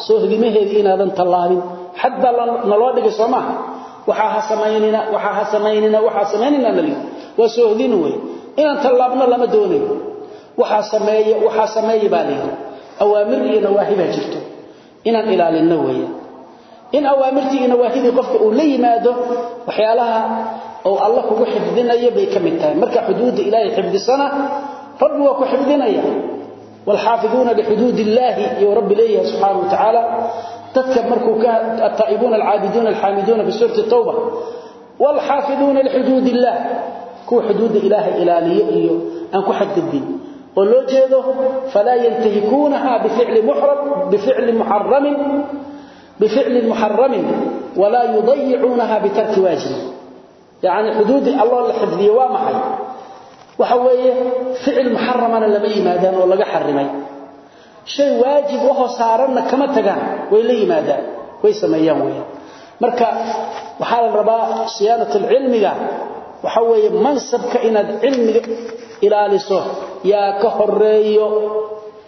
soo hadimaheedii inaadan tallaabin. Hadda naloo dhigay soomaa waxa ha sameeynina waxa ha sameeynina waxa sameeynina nali waa soo hadin way inaan tallaabna lama doonayo waxa sameeyo waxa sameeyo baaliyo awaamir iyo nawaahi baa jirto. Inaan ilaalino weeye in awaamirtii iyo nawaahidii qofka uu la yimaado waxyaalaha oo Allah kugu xifdinayo bay ka mid tahay. Marka xuduud ilaahay xifdisana rabbi waa ku xifdinaya والحافظون لحدود الله يا رب ليه سبحانه وتعالى تذكر مركو التائبون العابدون الحامدون في سورة التوبة والحافظون لحدود الله كو حدود إله إلالية أنكو حد الدين ولو جيده فلا ينتهكونها بفعل محرم بفعل محرم بفعل محرم ولا يضيعونها بترك واجب يعني حدود الله waxa weeye ficil muxaramana lama yimaadaan oo laga xarimay shay waajib oo saaranna kama tagaan way la yimaadaan way sameeyaan way marka waxa la rabaa siyaanada cilmiga. Waxa weeye mansabka inaad cilmiga ilaaliso yaa ka horeeyo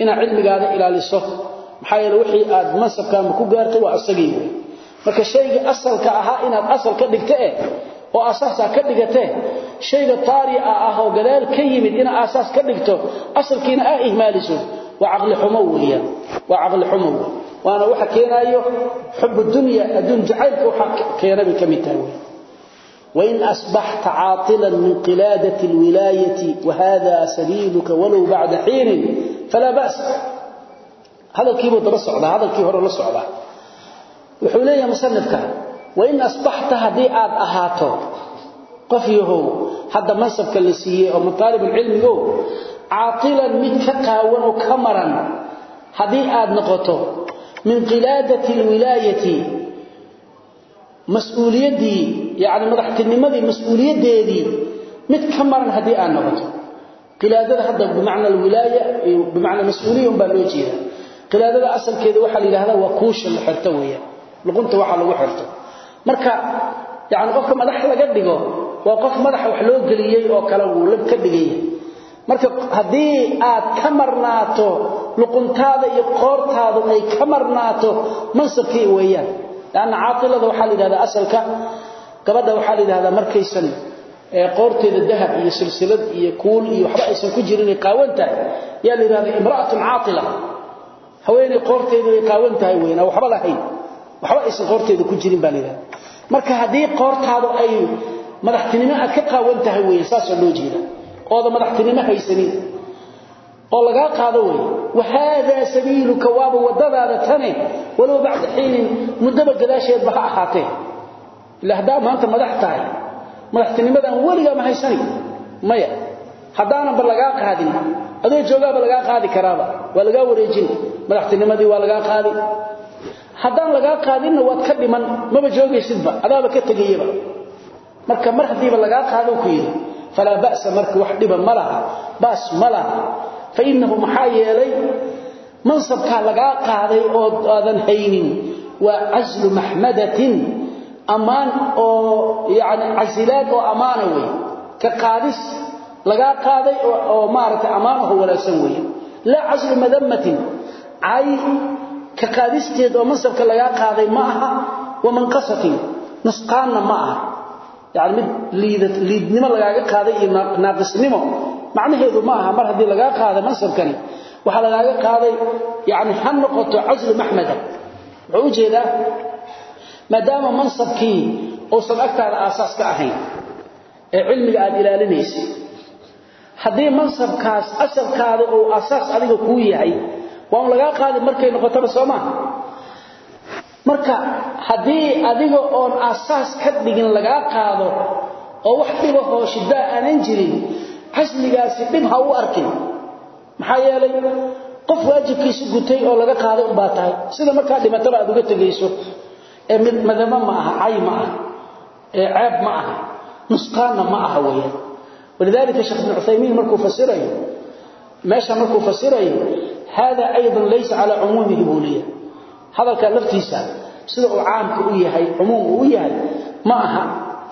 inaad cilmigaada ilaaliso. Maxaa yeelay wixii aad mansabkaama ku gaarto waa asagii. Marka shayga asalka ahaa inaad asal ka dhigto eh, oo asaas ka dhigatee shayga taari ah oo gadaal ka yimid ina asaas ka dhigto asalkiina ah ihmaaliso waa aqli xumo weeyaan waa aqli xumo waana waxa keenayo xub dunya adun jacaylka waxa keenay kamitaay وإن أصبحت عاطلا من قلادة الولاية وهذا سبيلك ولو بعد حين فلا بأس هذا الكيبو درسع هذا الكيبو رسع وحوليه مصنفك وإن أصبحت هدي آد أهاتو قفيه هذا منصبك اللي سيه أو من طالب العلم يو عاطلا متكاون وكمرا هدي آد نقطه من قلادة الولاية مسؤوليتي يعني مدحتنمدي مسؤوليتي متكمرا هدي آد نقطه قلادة هذا بمعنى الولاية بمعنى مسؤولية بالوجيه قلادة أصل كذا وحل هذا وكوش الحرتوية لقنت وحل وحرته marka yaani qofka madax laga dhigo waa qof madax wax loo galiyay oo kala uu lab ka dhigay. Marka haddii aad ka marnaato luquntaada iyo qoortaadu ay ka marnaato mansabkii weeyaan laana aatilada waxa la asalka gabadha waxa la yiraahdaa markaysan ee qoorteeda dahab iyo silsilad iyo kuul iyo waxba aysan ku jirin qaawanta yaa la imra'atun aatila haweeney qoorteedu ay qaawan tahay waxba lahayn waxba aysan qoorteeda ku jirin baa leeyahay marka haddii qoortaadu ay madaxtinimo aad ka qaawan tahay weey loo jeeda oo madaxtinimo haysanin. Oo laga qaado weey wahada sabiiluka wa wadadaada tane walow bacda xiin mudaba gadaasheed ba ahaatee. Lahda maanta madax madaxtinimadan waliga ma haysanin maya hadaana ba laga qaadin adoo joogaaba laga qaadi karaaba waa laga wareejin madaxtinimadii waa laga qaadi haddaan laga qaadinna waad ka dhiman maba joogaysidba adaaba ka tagayaba marka mar hadiiba laga qaado ku yiri fala ba'sa marka wax dhiba malaha bas malaha fa innahu maxayelay mansabka laga qaaday oo aadan haynin wa azlu mahmadatin amaan oo yaani azilaad oo amaana way ka qaadis laga qaaday oo maarata amaanahu wanaagsan way la azlu madammatin ay ka qaadisteed oo mansabka laga qaaday ma aha waman qasatin nusqaanna ma aha. Yani mid liidnimo lagaaga qaaday iyo naaqisnimo macnaheedu ma aha. Mar haddii lagaa qaaday mansabkani waxaa lagaaga qaaday yani ha noqoto caslu maxmada wuxuu u jeedaa maadaama mansabkii uusan agtaada aasaas ka ahayn ee cilmiga aad ilaalinaysay haddii mansabkaas asalkaada uu aasaas adiga kuu yahay waa un lagaa qaadi markay noqotaba soo maaha marka haddii adiga oon aasaas ka dhigin lagaa qaado oo wax dhibahoo shiddaa aanan jirin casligaasi dhib ha u arkin. Maxaa yeelay qof waajibkiisi gutay oo laga qaaday unbaa tahay. Sida markaa dhimataba aad uga tegayso ee mid madamo ma aha cay ma aha ee ceeb ma aha nusqaanna ma aha weeyaan. Walidaalika sheekh ibn cuthaymiin markuu fasirayo meesha markuu fasirayo hada aydan laysa calaa cumuumihi buu leeyahay hadalka laftiisa sida uu caamka u yahay cumuum uu u yahay ma aha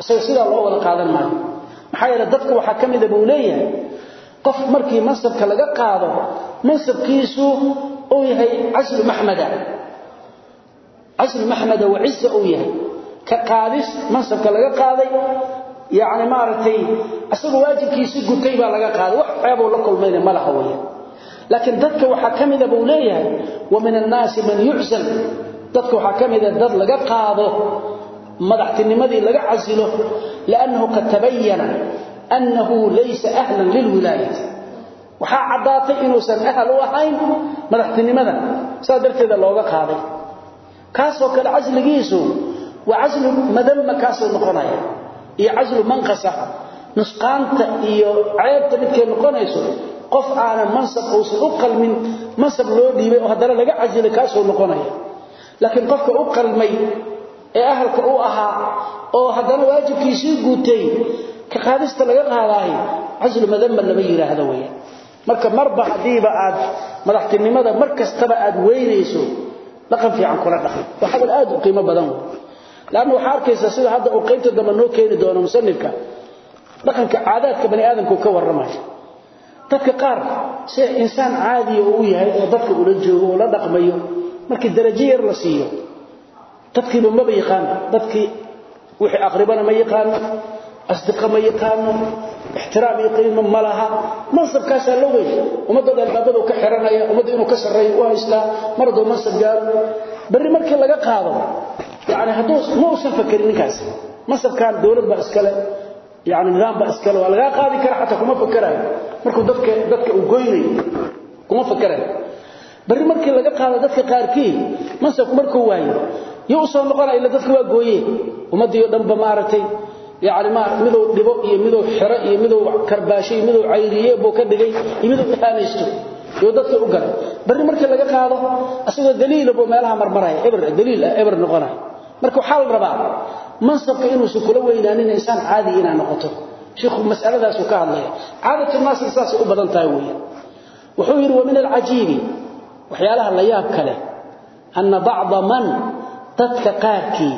isaga sidaa loo wada qaadan maayo maxaa yeele dadka waxaa ka mida buu leeyahay qof markii mansabka laga qaado mansabkiisu uu yahay caslu maxmada caslu maxmada wa ciza uu yahay ka qaadis mansabka laga qaaday yani maaragtay weeyaan laakiin dadka waxaa ka mida buu leeyahay wa min annaasi man yuczal dadka waxaa ka mida dad laga qaado madaxtinimadii laga casilo liannahu qad tabayana annahu laysa ahlan lilwilaayati waxaa caddaatay inuusan ahal u ahayn madaxtinimada saas darteeda looga qaaday. Kaasoo kale casligiisu waa caslu madama kaasuu noqonaya iyo caslu manqasa nusqaanta iyo ceebta qof aanan mansab uusan u qalmin mansab loo dhiibay oo haddana laga casilay kaasuu noqonaya. Laakiin qofka u qalmay ee ahalka u ahaa oo haddana waajibkiisii guutay ka qaadista laga qaadaayo caslu madama lama yidhaahdo weeyaan marka marba haddiiba aad madaxtinimada mar kastaba aad weynayso dhaqan fiican kula dhaqan waa hadal aad u qiimo badan. Laanna waxaa arkaysaa sida hadda uu qaybta dambe noo keeni doono musanifka. Dhaqanka caadaadka bani aadamku ka warramayo dadka qaar sida insaan caadiya uu yahay oo dadka ula joogo oo la dhaqmayo markii darajo yar la siiyo dadkiiba maba yaqaano dadkii wixii aqribana ma yaqaano asdiqa ma yaqaano ixtiraam iyo qiimo ma laha. Mansabkaasaa la weyn. Ummadooda albaabada ka xiranaya ummadda inuu ka sarreeyo u haystaa mar hadduu mansab gaaro. Berri markii laga qaado yani hadduu ma uusan fakerin ninkaas. Mansabkan dowlad baa iskale yani nidaam baa iskale waa lagaa qaadi kara xataa kuma fakerayo markuu dadka dadka uu goynayo kuma fakerayo berri markii laga qaado dadka qaarkii mansabku markuu waayo yo u soo noqonaya illa dadka waa gooyeen ummaddii oo dhanba maaragtay yani ma miduu dhibo iyo miduu xiro iyo miduu karbaasho iyo miduu cayriye buu ka dhigay iyo miduu ihaanaysto iyo dadka u galay. Bari markii laga qaado asagoo daliil buu meelaha marmaraya eber mansabka inuu si kula weynaanin insaan caadi inaa noqoto. Sheekhu mas'aladaas uu ka hadlaya. Caadatu naas saas u badan tahay weeyaan wuxuu yiri wa min al-ajibi waxyaalaha la yaab kale anna ba'd man dadka qaarkii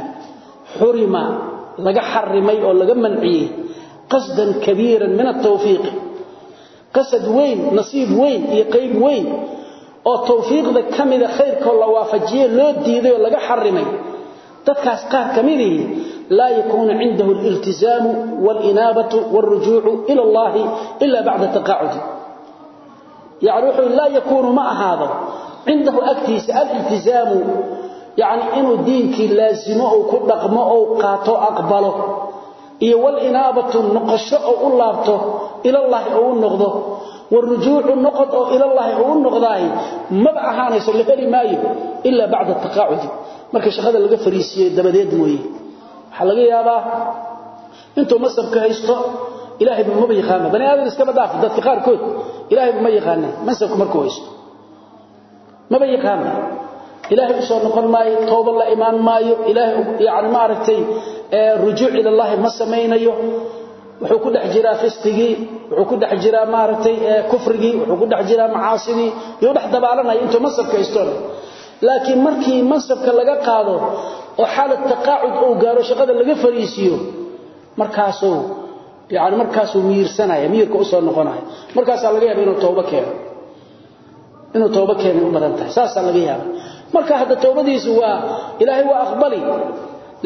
xurima laga xarimay oo laga manciyay qasdan kabiiran min at-tawfiiq. Qasad weyn nasiib weyn iyo qayb weyn oo tawfiiqda kamida khayrka la waafajiyay loo diiday oo laga xarimay dadkaas qaar kamidii laa yakuunu cindahu aliltizaamu walinaabatu walrujuucu ila allahi ila bacda taqaacudi yani laa yakuunu ma ahaado cindahu agtiisa aliltizaamu yani inuu diinkii laasimo ou ku dhaqmo ou qaato aqbalo iyo walinaabatu noqosho oo u laabto ilallaahi oo u noqdo warujuucu noqod oo ilallaahi oo noqdaay maba ahaanayso la heli maayo ilaa bacda taqaacudi marka shaqada laga fariisiyay dabadeed mooyee waxa laga yaabaa intuu masabka haysto ilaahay ma yaqaan bani aadam iska badaaf dadka qaar kood ilaahay ma yaqaan masabka markuu haysto ma yaqaan ilaahay soo noqon maayo tooba la iimaan maayo. Ilaahay yaani ma aragtay rujuuc ila allah ma sameeynayo wuxuu ku dhex jiraa fisqigi wuxuu ku dhex jiraa ma aragtay kufrigi wuxuu ku dhex jiraa macaasidi. Iyo dhex dabaalanaya intuu masabka haysto laakiin markii masabka laga qaado oo xaalad taqaacud uu gaaro shaqada laga fariisiyo markaasuu yaani markaasuu miirsanaya miirka u soo noqonaya. Markaas laga yaabaa inuu tooba keeno. Inuu tooba keeno u badan tahay. Saas laga yaabaa. Marka hadda toobadiisu waa ilaahay waa aqbali.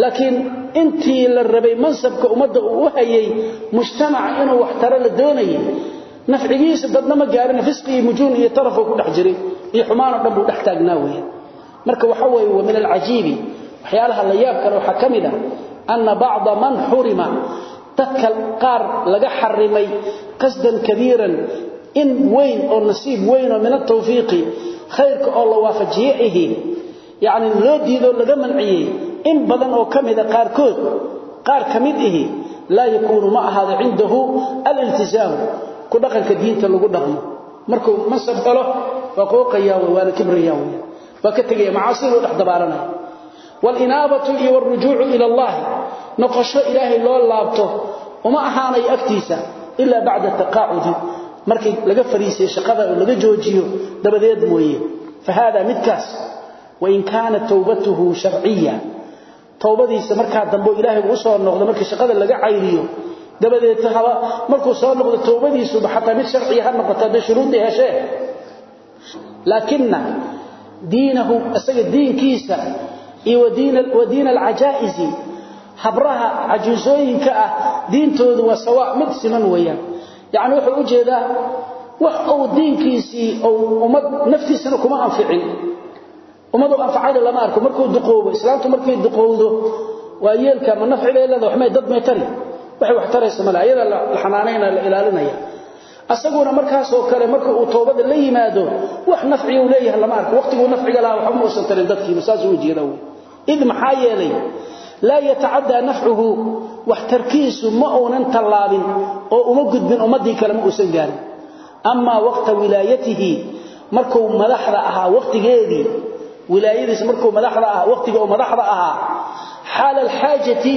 Laakiin intii la rabay mansabka ummadda uu u hayay mujtamaca inuu wax taro la doonayay nafcigiisa dadna ma gaarin fisqi mujuun iyo tarafo ku dhex jiray iyo xumaan oo dhan buu dhex taagnaa weeyaan marka waxa weeye wa min alcajiibi. Waxyaalaha la yaab kale waxaa ka mid ah bacda man xurima. Dadka qaar laga xarimay qasdan kabiiran in weyn oo nasiib weyn oo min atawfiiqi khayrka oo la waafajiye ahi yacni loo diidoo laga manciyey in badan oo ka mida qaarkood qaar ka mid yakuunu ma ahaado cindahu aliltisaamu ku dhaqanka diinta lagu dhaqmo. Markuu mansab helo waana kibrayaa waa ka tegaya macaasida dhex dabaaranaya waalinaabatu iyo waalrujuucu ila allahi noqosho ilaahay loo laabto. Uma ahaanayo agtiisa ilaa bacda taqaacudi markii laga fariisiyo shaqada oo laga joojiyo dabadeed mooye. Fa hada midkaas wain kaanat towbatuhu sharciya towbadiisa markaa dambe ilaahay uu soo noqdo markii shaqada laga cayriyo dabadeed markuu soo noqdo towbadiisuba xataa mid sharciya diinahu isaga diinkiisa iyo wa diina alcajaa'isi habraha cajuusooyinka ah diintoodu waa sawa mid siman weeyaan. Yacni wuxuu u jeedaa wax uu diinkiisii ou ummad naftiisana kuma anficin. Ummadu anfacayna lama arko markuu duqoobo islaamtu markay duqowdo waa yeelka ma nafci bay leedahay waxmay dad may tari. Waxay wax taraysa male asaguna markaasoo kale marka uu toobada la yimaado wax nafci uu leeyahay lama arko. Waqtiguu nafciga lahaa waxba ma tarin dadkiiba saasuu ujeeda wey id maxaa yeelay laa yatacaddaa nafcuhu wax tarkiisu ma uunan tallaabin oo uma gudbin ummaddii kale ma uusan gaarin. Amaa waqta wilaayatihi markuu madaxda ahaa waqtigeedii wilaayadiisa markuu madaxda ahaa waqtiga uu madaxda ahaa xaala alxaajati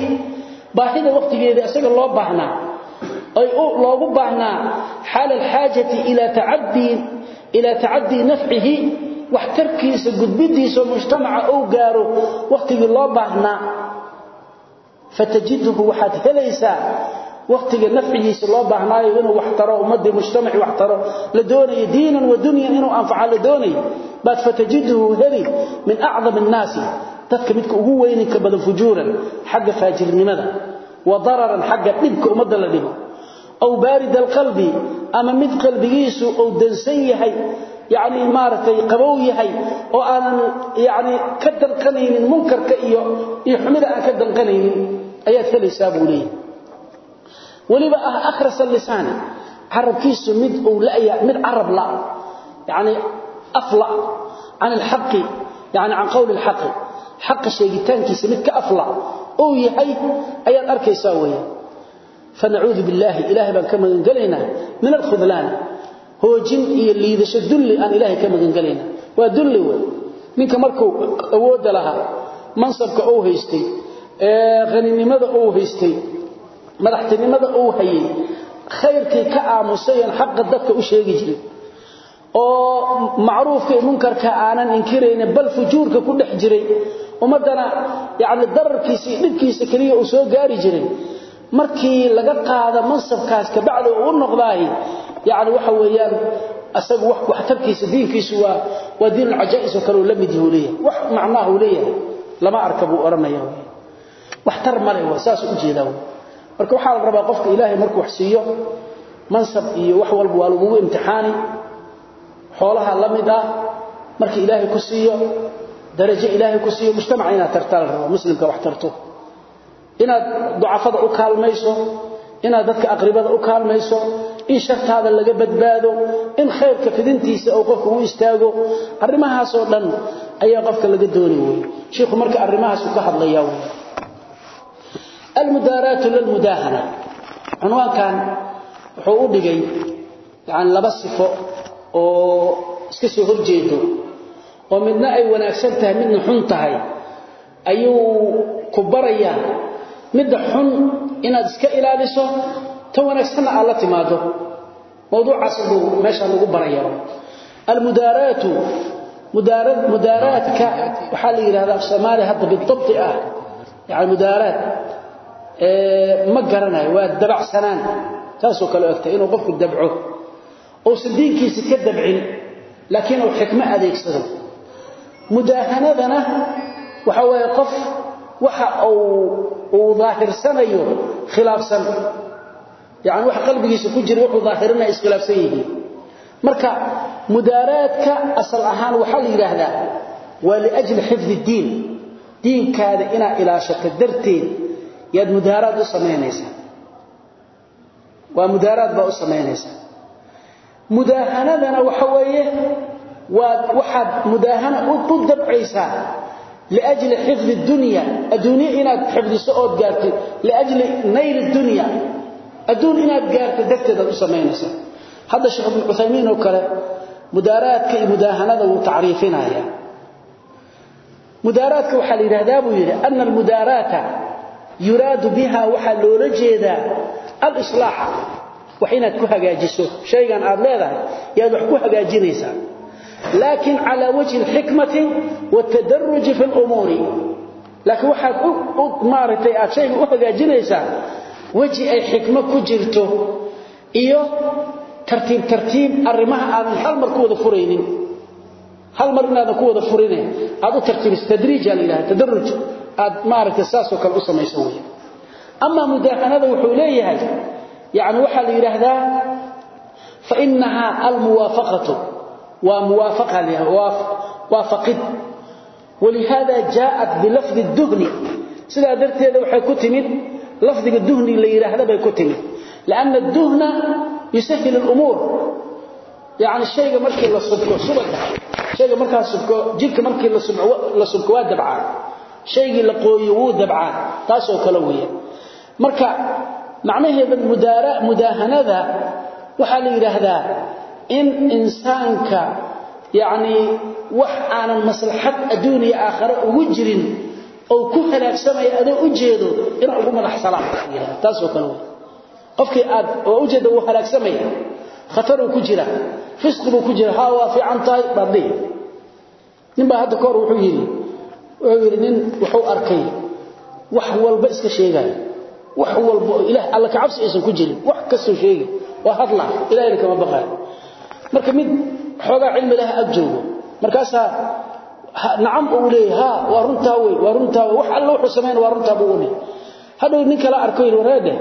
baahida waqtigeedii isaga loo baahnaa ay loogu baahnaa xaala alxaajati ilaa tacadii nafcihi wax tarkiisa gudbidiisa mujtamaca uu gaaro waqtigii loo baahnaa fatajidhu waxaad helaysaa waqtiga nafcigiisa loo baahnaayo inuu wax taro ummadii mujtamaci wax taro la doonayo diinan wa dunyan inuu anfaca la doonayo baad fatajidhu heli min acdam annaasi dadka midka ugu weyninka badan fujuuran xagga faajirnimada wa dararan xagga dhibka ummadda la aw baarid alqalbi ama mid qalbigiisu uu dansan yahay yani maaragtay qabow yahay oo aanan yani ka danqanaynin munkarka iyo iyo xumida aan ka danqanaynin ayaad helaysaa buu leeyahay. Weliba ah akhras lisaani carabkiisu mid uu laya mid carab la yani afla can alxaqi yani can qowli alxaqi. Xaqa sheegitaankiisa mid ilaahay baan ka magangelaynaa min alkhudlaan hoojin iyo liidasho dulli aan ilaahay ka magangelaynaa waa dulli wey ninka markuu awoodda lahaa mansabka uu haystay ee haninimada uu haystay madaxtinimada uu hayay khayrkii ka aamusay aan xaqa dadka u sheegi jirin oo macruufka iyo munkarka aanan inkiraynin bal fujuurka ku dhex jiray ummadana yacni dararkiisa dhibkiisa gaari jiray markii laga qaada mansabkaas kabacdi uu u noqdaahi yacni waxa weeyaan asagu wax waxtarkiisa diinkiisu waa waa diin alcajaa'is oo kale uu la mid yahu leeyahay. Wax macnaha uu leeyahay lama arka buu odhanaya waxtar male waa saas u jeedaa. Marka waxaa la rabaa qofka ilaahay markuu wax siiyo mansab iyo wax walba waa lagugu imtixaani. Xoolaha la mid ah marka ilaahay ku siiyo darajo ilaahay ku siiyo mujtamaca inaad tartaa la rabaa muslimka wax tarto inaad ducafada u kaalmayso inaad dadka aqribada u kaalmayso in shartaada laga badbaado in khayrka fidintiisa uu qofku u istaago arrimahaasoo dhan ayaa qofka laga dooni wey shiikhu marka arrimahaas uu ka hadlayaa wey almudaaraatu lilmudaahana. Cunwaankan wuxuu u dhigay yani laba sifo oo iska soo horjeedo oo midna ay wanaagsan tahay tahay ayuu ku barayaa midda xun inaad iska ilaaliso tan wanaagsanna aad la timaado mawduucaas buu meesha lagu baraya almudaaraatu mudaaraadka waxaa la yidhahdaa af soomaaliya hadda bidabti ah. Yani mudaaraad ma garanayo waa dabacsanaan. Taasoo kale ogta inuu qofku dabco. Uusan diinkiisa ka dabcin laakiin uu xikmo adeegsado. Mudaahanadana waxa weeye qof waxa uu uu daahirsanayo khilaafsan. Yani waxa qalbigiisa ku jira wuxuu daahirinaya iskhilaafsan yihiin. Marka mudaaraadka asal ahaan waxa la yiraahdaa waa liajli xifdi diin. Diinkaada inaa ilaashato darteed yaad mudaaraad u samaynaysaa waa mudaaraad baa u samaynaysaa mudaahanadana waxa weeye waa waxaad mudaahana u dabcaysaa liajli xifdi dunya adduunye inaad xifdiso ood gaarto liajli nayl dunya adduun inaad gaarto darteed aad u samaynaysaa hadda sheekh ibn Uthaymeen oo kale mudaaraadka iyo mudaahanada uu taariifinaya mudaaraadka waxa la yiraahdaa buu yiri anna almudaarata yuraadu biha waxa loola jeedaa al-islaah waxinaad ku hagaajiso shaygan aad leedahay yaad wax ku hagaajinaysaa laakiin ala wajhi alhikmati watadarruj fi al-umuri laakiin waxaad u maaratay aad shayga u hagaajinaysaa waji ay xikmo ku jirto iyo tartiib tartiib arrimaha aan hal mar ku wada furaynin hal mar inaad ku wada furinay aad u tartiib tadriij la ilaahay tadarruj aad maaragtay saasoo kale u samayso weey ama mudaahanada wuxuu leeyahay yaani waxa la yiraahdaa fa innaha al muwafaqatu wa muwafaqa liha wafaqid ولهذا جاءت بلفظ الدهن سيده درتيده waxay ku timid lafdiga duhni la yiraahdo bay ku timid لان الدهن يسهل الامور يعني الشيء markii la subko subaka shayga markaa subko jirka markii la subco la subko waa dabca shaygi la qooyo wuu dabca taas oo kala weeye marka macnaheedu mudaara mudaahanada waxa la yiraahdaa in insaanka yani wax aanan maslaxad adduun iyo aakhira ugu jirin oo ku halaagsamay adoo u jeedo inuu ugu madax salaam taas oo kale. Qofkii aad oo u jeedo uu halaagsamay. Khatar uu ku jira. Fisq uu ku jira. Ha waa fi antaay badii nimba hadda koor wuxuu yiri wuxuu yiri nin wuxuu arkay wax walba iska sheegay. Wax walba ilaah alla ka cabsi aysan ku jirin. Wax ka soo sheegay. Waa hadla. Ilaahay kama baqay marka mid xoogaa cilmi laha ag joogo markaasa nacam uu leeyahay ha waa runtaa way waa runtaa wax alla wuxuu sameeyay waa runtaa buu leeyahay hadhow nin kala arko yiri wareede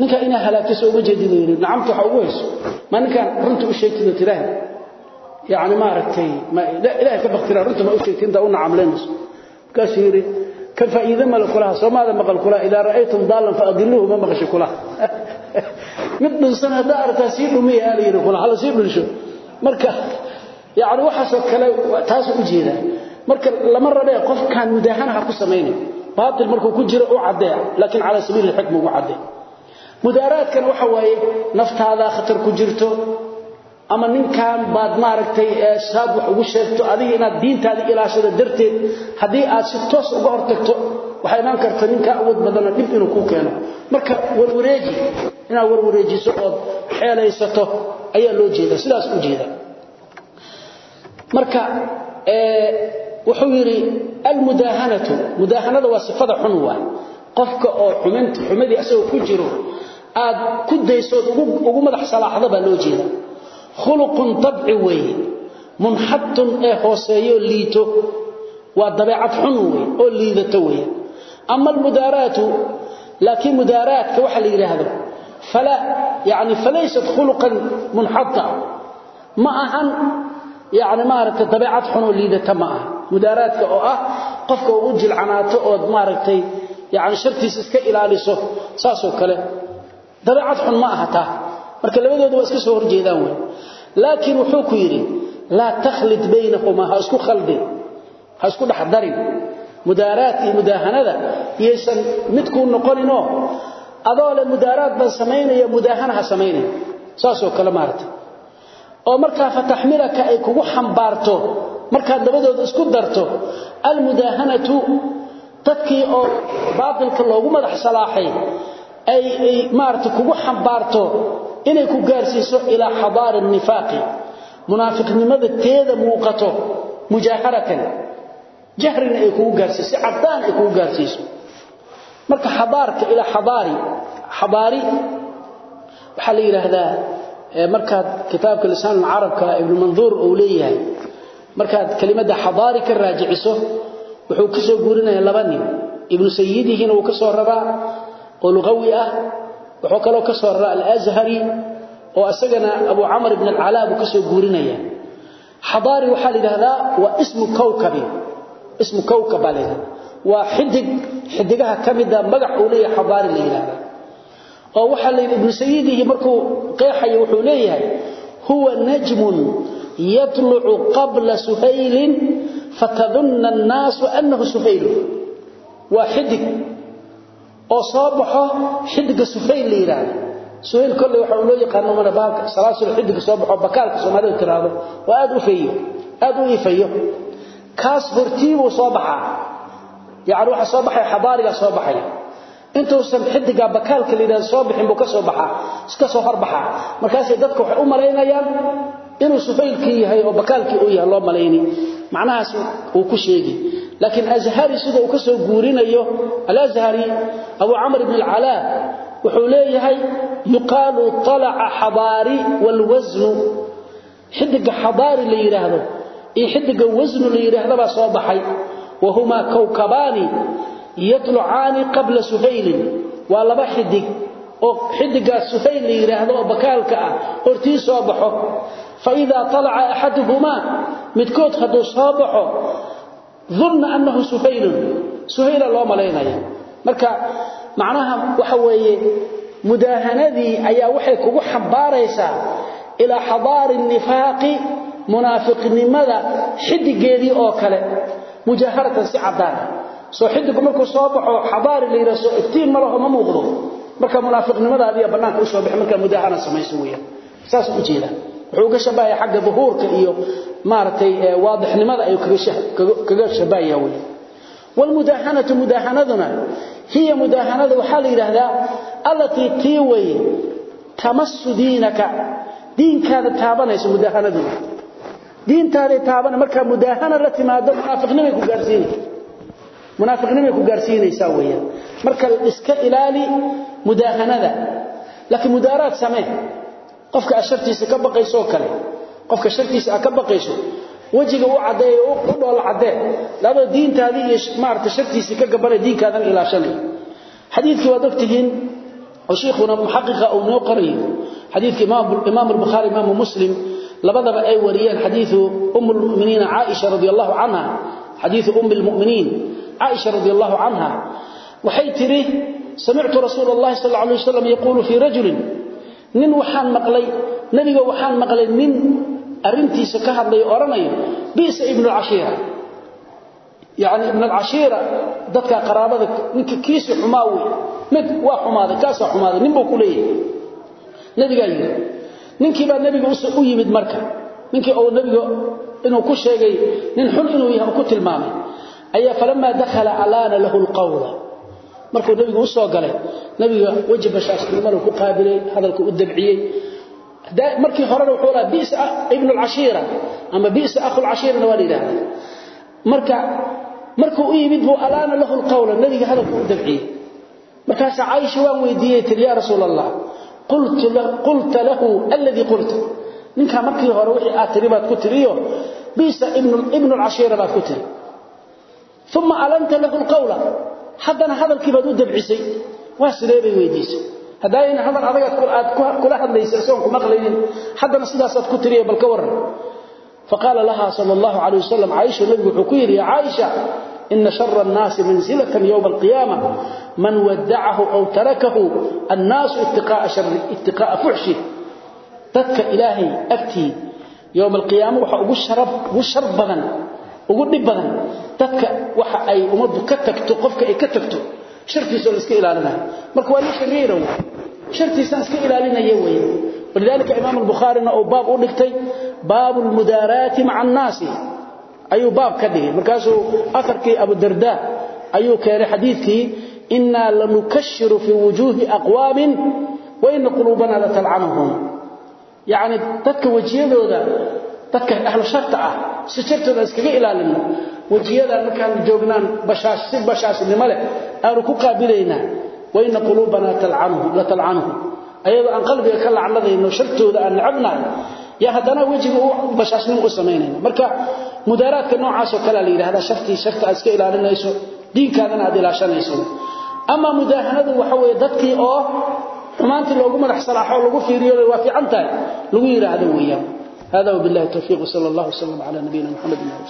ninka ina halaagtiso uga jeedido yiri nacamta waxa ugu hayso. Ma ninkan runta u sheegtido tiraan yaani ma aragtay ma ilaahay ka baqtira runta ma u sheegtin daa u nacam leenays kaas yiri ka faa'iido ma kulaha Soomaalida maqal kulaha ila ra'aytum dalan fa adilluhu ma maqashay kulaha. Mid dhunsan hada aragtaa si dhumiya ala yiri kulaha la si dhunsho marka yaani waxa soo kale taas u jeeda marka lama rabay qofkan mudahanaha ku sameeyay baatil markuu ku jiro u cadeeyo laakiin ala sabiil xikma ugu cadeeyo mudaaraadkan waxa waaye naftaada khatar ku jirto ama ninkan baad maaragtay shaad wax ugu sheegto adiga inaad diintaada ilaashado darteed haddii aad si toos uga hortagto waxa iman karta ninka awood badan dib inuu ku keeno. Marka warwareeji inaad warwareejiso oo xeelaysato ayaa loo jeedaa. Sidaas u jeedaa. Marka ee wuxuu yiri almudahanatu mudahanada waa sifada xun waa. Qofka oo xumadii asagoo ku jiro aad ku dayso ugu madax salaaxda baa loo jeedaa khuluqun dabci weeye munxatun ee hooseeyo liito waa dabeecad xun wey oo liidato wey. Ama almudaaraatu laakiin mudaaraadka waxa la yidhaahdo fala yani falaysat khuluqan munxata ma ahan yani maaragtay dabeecad xun oo liidata ma aha. Mudaaraadka oo ah qofka ugu jilcanaato ood maaragtay yani shartiisa iska ilaaliso saasoo kale dabeecad xun ma aha marka labadoodu waa iska soo horjeedaan way. Laakiin wuxuu ku yiri la takhlid baynahuma ha isku khaldin ha isku dhaxdarin mudaaraad iyo mudahanada yeesan mid ku noqonino adoo le mudaaraad ban sameynay saasoo kale maaragtay. Oo marka fataxmilaka ay kugu xambaarto marka dabadooda isku darto almudahanatu dadkii oo baatilka loogu madax salaaxay ay ay maarta kugu xambaarto inay ku gaarsiiso ila xadaar nifaaqi. Munaafiqnimada teeda muuqato mujaharatan. Jahrin ay kugu gaarsiiso cadaan ay kugu gaarsiiso. Marka xadaarka ila xadaari xadaari waxa la yiraahdaa markaad kitaabka lisaan arabka ibn manzur oo leeyahay markaad kelimada xadaari ka raajiciso wuxuu ka soo guurinayaa laba nin. Ibnu sayidihina uu ka soo raraa oo ah wuxuu kaloo ka soo raraa al-azhari oo asagana abu camr ibn al-ala buu ka soo guurinaya. Xadaari waxa la yiraahdaa waa ismu kawkabi. Ismu kawkab baa waa xidig xidigaha kamida magac uu leeyahay xadaari la oo waxa la ibn sayidihi markuu qeexayo wuxuu leeyahay huwa najmun yatlu'u qabla suhayl fatadunna an-nas annahu suhayl. Waa xidig oo soo baxo xidiga suhayl la yiraahdo. Suhayl kulli waxa uu loo yaqaan mana baalka salaasul xidiga soo baxo bakaalka Soomaalidu tiraado waa aad u feeyo aad u ifayo kaas hortiibu soo baxaa. Yaani waxa soo baxay xadaariga soo baxay. Intuusan xidiga bakaalka leeyahay soo bixin buu ka soo baxaa iska soo horbaxa markaas dadku waxay u maleynayaan inuu sufaylkii yahay oo bakaalkii uu yahay loo maleeyni macnahaas uu ku sheegi laakiin azhari sida uu ka soo guurinayo al-azhari abu amr ibn al-ala wuxuu leeyahay yuqaalu tala'a habari wal wazn xidiga habari la yiraahdo iyo xidiga wazn la yiraahdo baa soo baxay. Wahuma kawkabani yatlu'ani qabla suhayl. Wa laba xidig oo xidiga suhayl la yiraahdo bakaalka ah hortii soo baxo. Fa idha tala'a midkood haduu soo baxo dhanna annahu suhayl suhayl loo maleynaya marka macnaha waxa weeye mudaahanadii ayaa waxay kugu xambaaraysaa ila xadaari nifaaqi munaafiqnimada xidigeedii oo kale mujaharatan si cadaan soo xidigu markuu soo baxo xadaari la yiraahdo iftiin ma laho ma muuqdo. Marka munaafiqnimada adiga banaanka u soo bixi marka mudahana samayso weeyaan. Saas u jeeda wuxuu ka shabahay xagga dhuhuurka iyo maaragtay eh, waadixnimada ay kaga kaga shabaaya way wal mudahanatu mudahanaduna hiya mudahanada waxa la yiraahdaa allati tiway tamassudiinaka diinkaada taabanayso mudahanadu. Diintaada taaban marka mudahana la timaado munaafiqnimay ku gaarsiin munaafiqnimay ku gaarsiinaysa weeyaan marka iska ilaali mudahanada. Laakiin mudaaraad samee. Qofka ashartiisa ka baqayso kale qofka shartiisa ka baqayso wajiga u cadeeyo u dhool cadee laba diintaada iyo maarta shartiisa ka gabanay diinkaadan ilaashanay xadiidkii waa dogtihiin oo sheekhuna muhaqiqa oo noo qariyo xadiidkii imaam al-bukhari muslim labadaba ay wariyeen xadiisu ummul mu'miniin Aisha radhiyallahu anha xadiisu ummul mu'miniin Aisha radhiyallahu anha. Waxay tiri sami'tu rasuulullaahi sallallahu alayhi wasallam yaqulu fi rajulin nin waxaan maqlay nabiga waxaan maqlay nin arintiisa ka hadlay oranayo biisa ibn al-ashira yani ibn al-ashira dadka qaraabada ninka kiisi xumaawi mid waa xumaada kaas waa xumaada nin buu ku leeyahay. Nabiga yiri ninkii baa nabiga u yimid marka. Ninkii oo nabiga inuu ku sheegay nin xun inuu yahay ku tilmaamay. Ayaa falama dakhala alana lahu alqawla. Markuu nabiga u soo galay nabiga wajiba shaasnimada ku qaabilay hadalka u dabciyay markii horena wuxuu lahaa bi'sa ibnu al-ashira ama bi'sa akhu al-ashira waa ilaahay marka markuu u yimid buu alaana lahu al-qawl nabiga hadalku u dabciye. Markaas Aisha waan weydiiyay tiriya rasuulullah qultu la qulta lahu alladhi qulta. Ninka markii hore wixii aad tiri baad ku tiriyo bi'sa ibnu ibnu al-ashira baad ku tiri. Thumma alanta lahu al-qawla haddana hadalkii baad u dabcisay. Waa sidee bay weydiisay? haddaa in hadal adag aad kula hadlaysa isagoon ku maqlaynin haddana sidaasaad ku tiriya bal ka warran faqaala lahaa sal allahu calay wasalam caaisha nabigu wuxuu ku yidhi caaisha ina shara annaasi mansilatan yowma alqiyaama man wadacahu aw tarakahu annaasu ittiqaa'a shari ittiqaa'a fuxshi. Dadka ilaahay agtii yowma alqiyaama waxaa ugu shar badan ugu dhib badan dadka waxa ay ummaddu ka tagto qofka ay ka tagto سولسك إلى لنا مركوا لي شريره شركي سنسك إلى لنا يوي ولذلك إمام البخاري أو باب أولكتي باب المدارات مع الناس ayuu baab ka dhigay markaasuu afarkii abu darda ayuu keenay xadiidkii inna lanukashiru fi wujuhi aqwamin wa in qulubana la tal'anuhum dadkan ahlu sharta ah si shartooda iskaga ilaalino wejiyadaan markaan joognaan si bashaasinimo leh aanu ku qaabilaynaa waina quluubanaa la talcanuhu. Ayadoo aan qalbiga ka lacladayno shartooda aan lacabnaayo yaa haddana wejiga u bashaasnimo u samaynayna marka mudaaraadka noocaasoo kalea la yidhahdaa shartii sharta aad iska ilaalinayso diinkaadana aad ilaashanayso. Ama mudaahanadu waxa weye dadkii oo xumaantii loogu madax salaaxo lagu fiiriyo waa fiican tahay lagu yidhaahdo weeyaan. هذا وبالله التوفيق وصلى الله وسلم على نبينا محمد. وعلى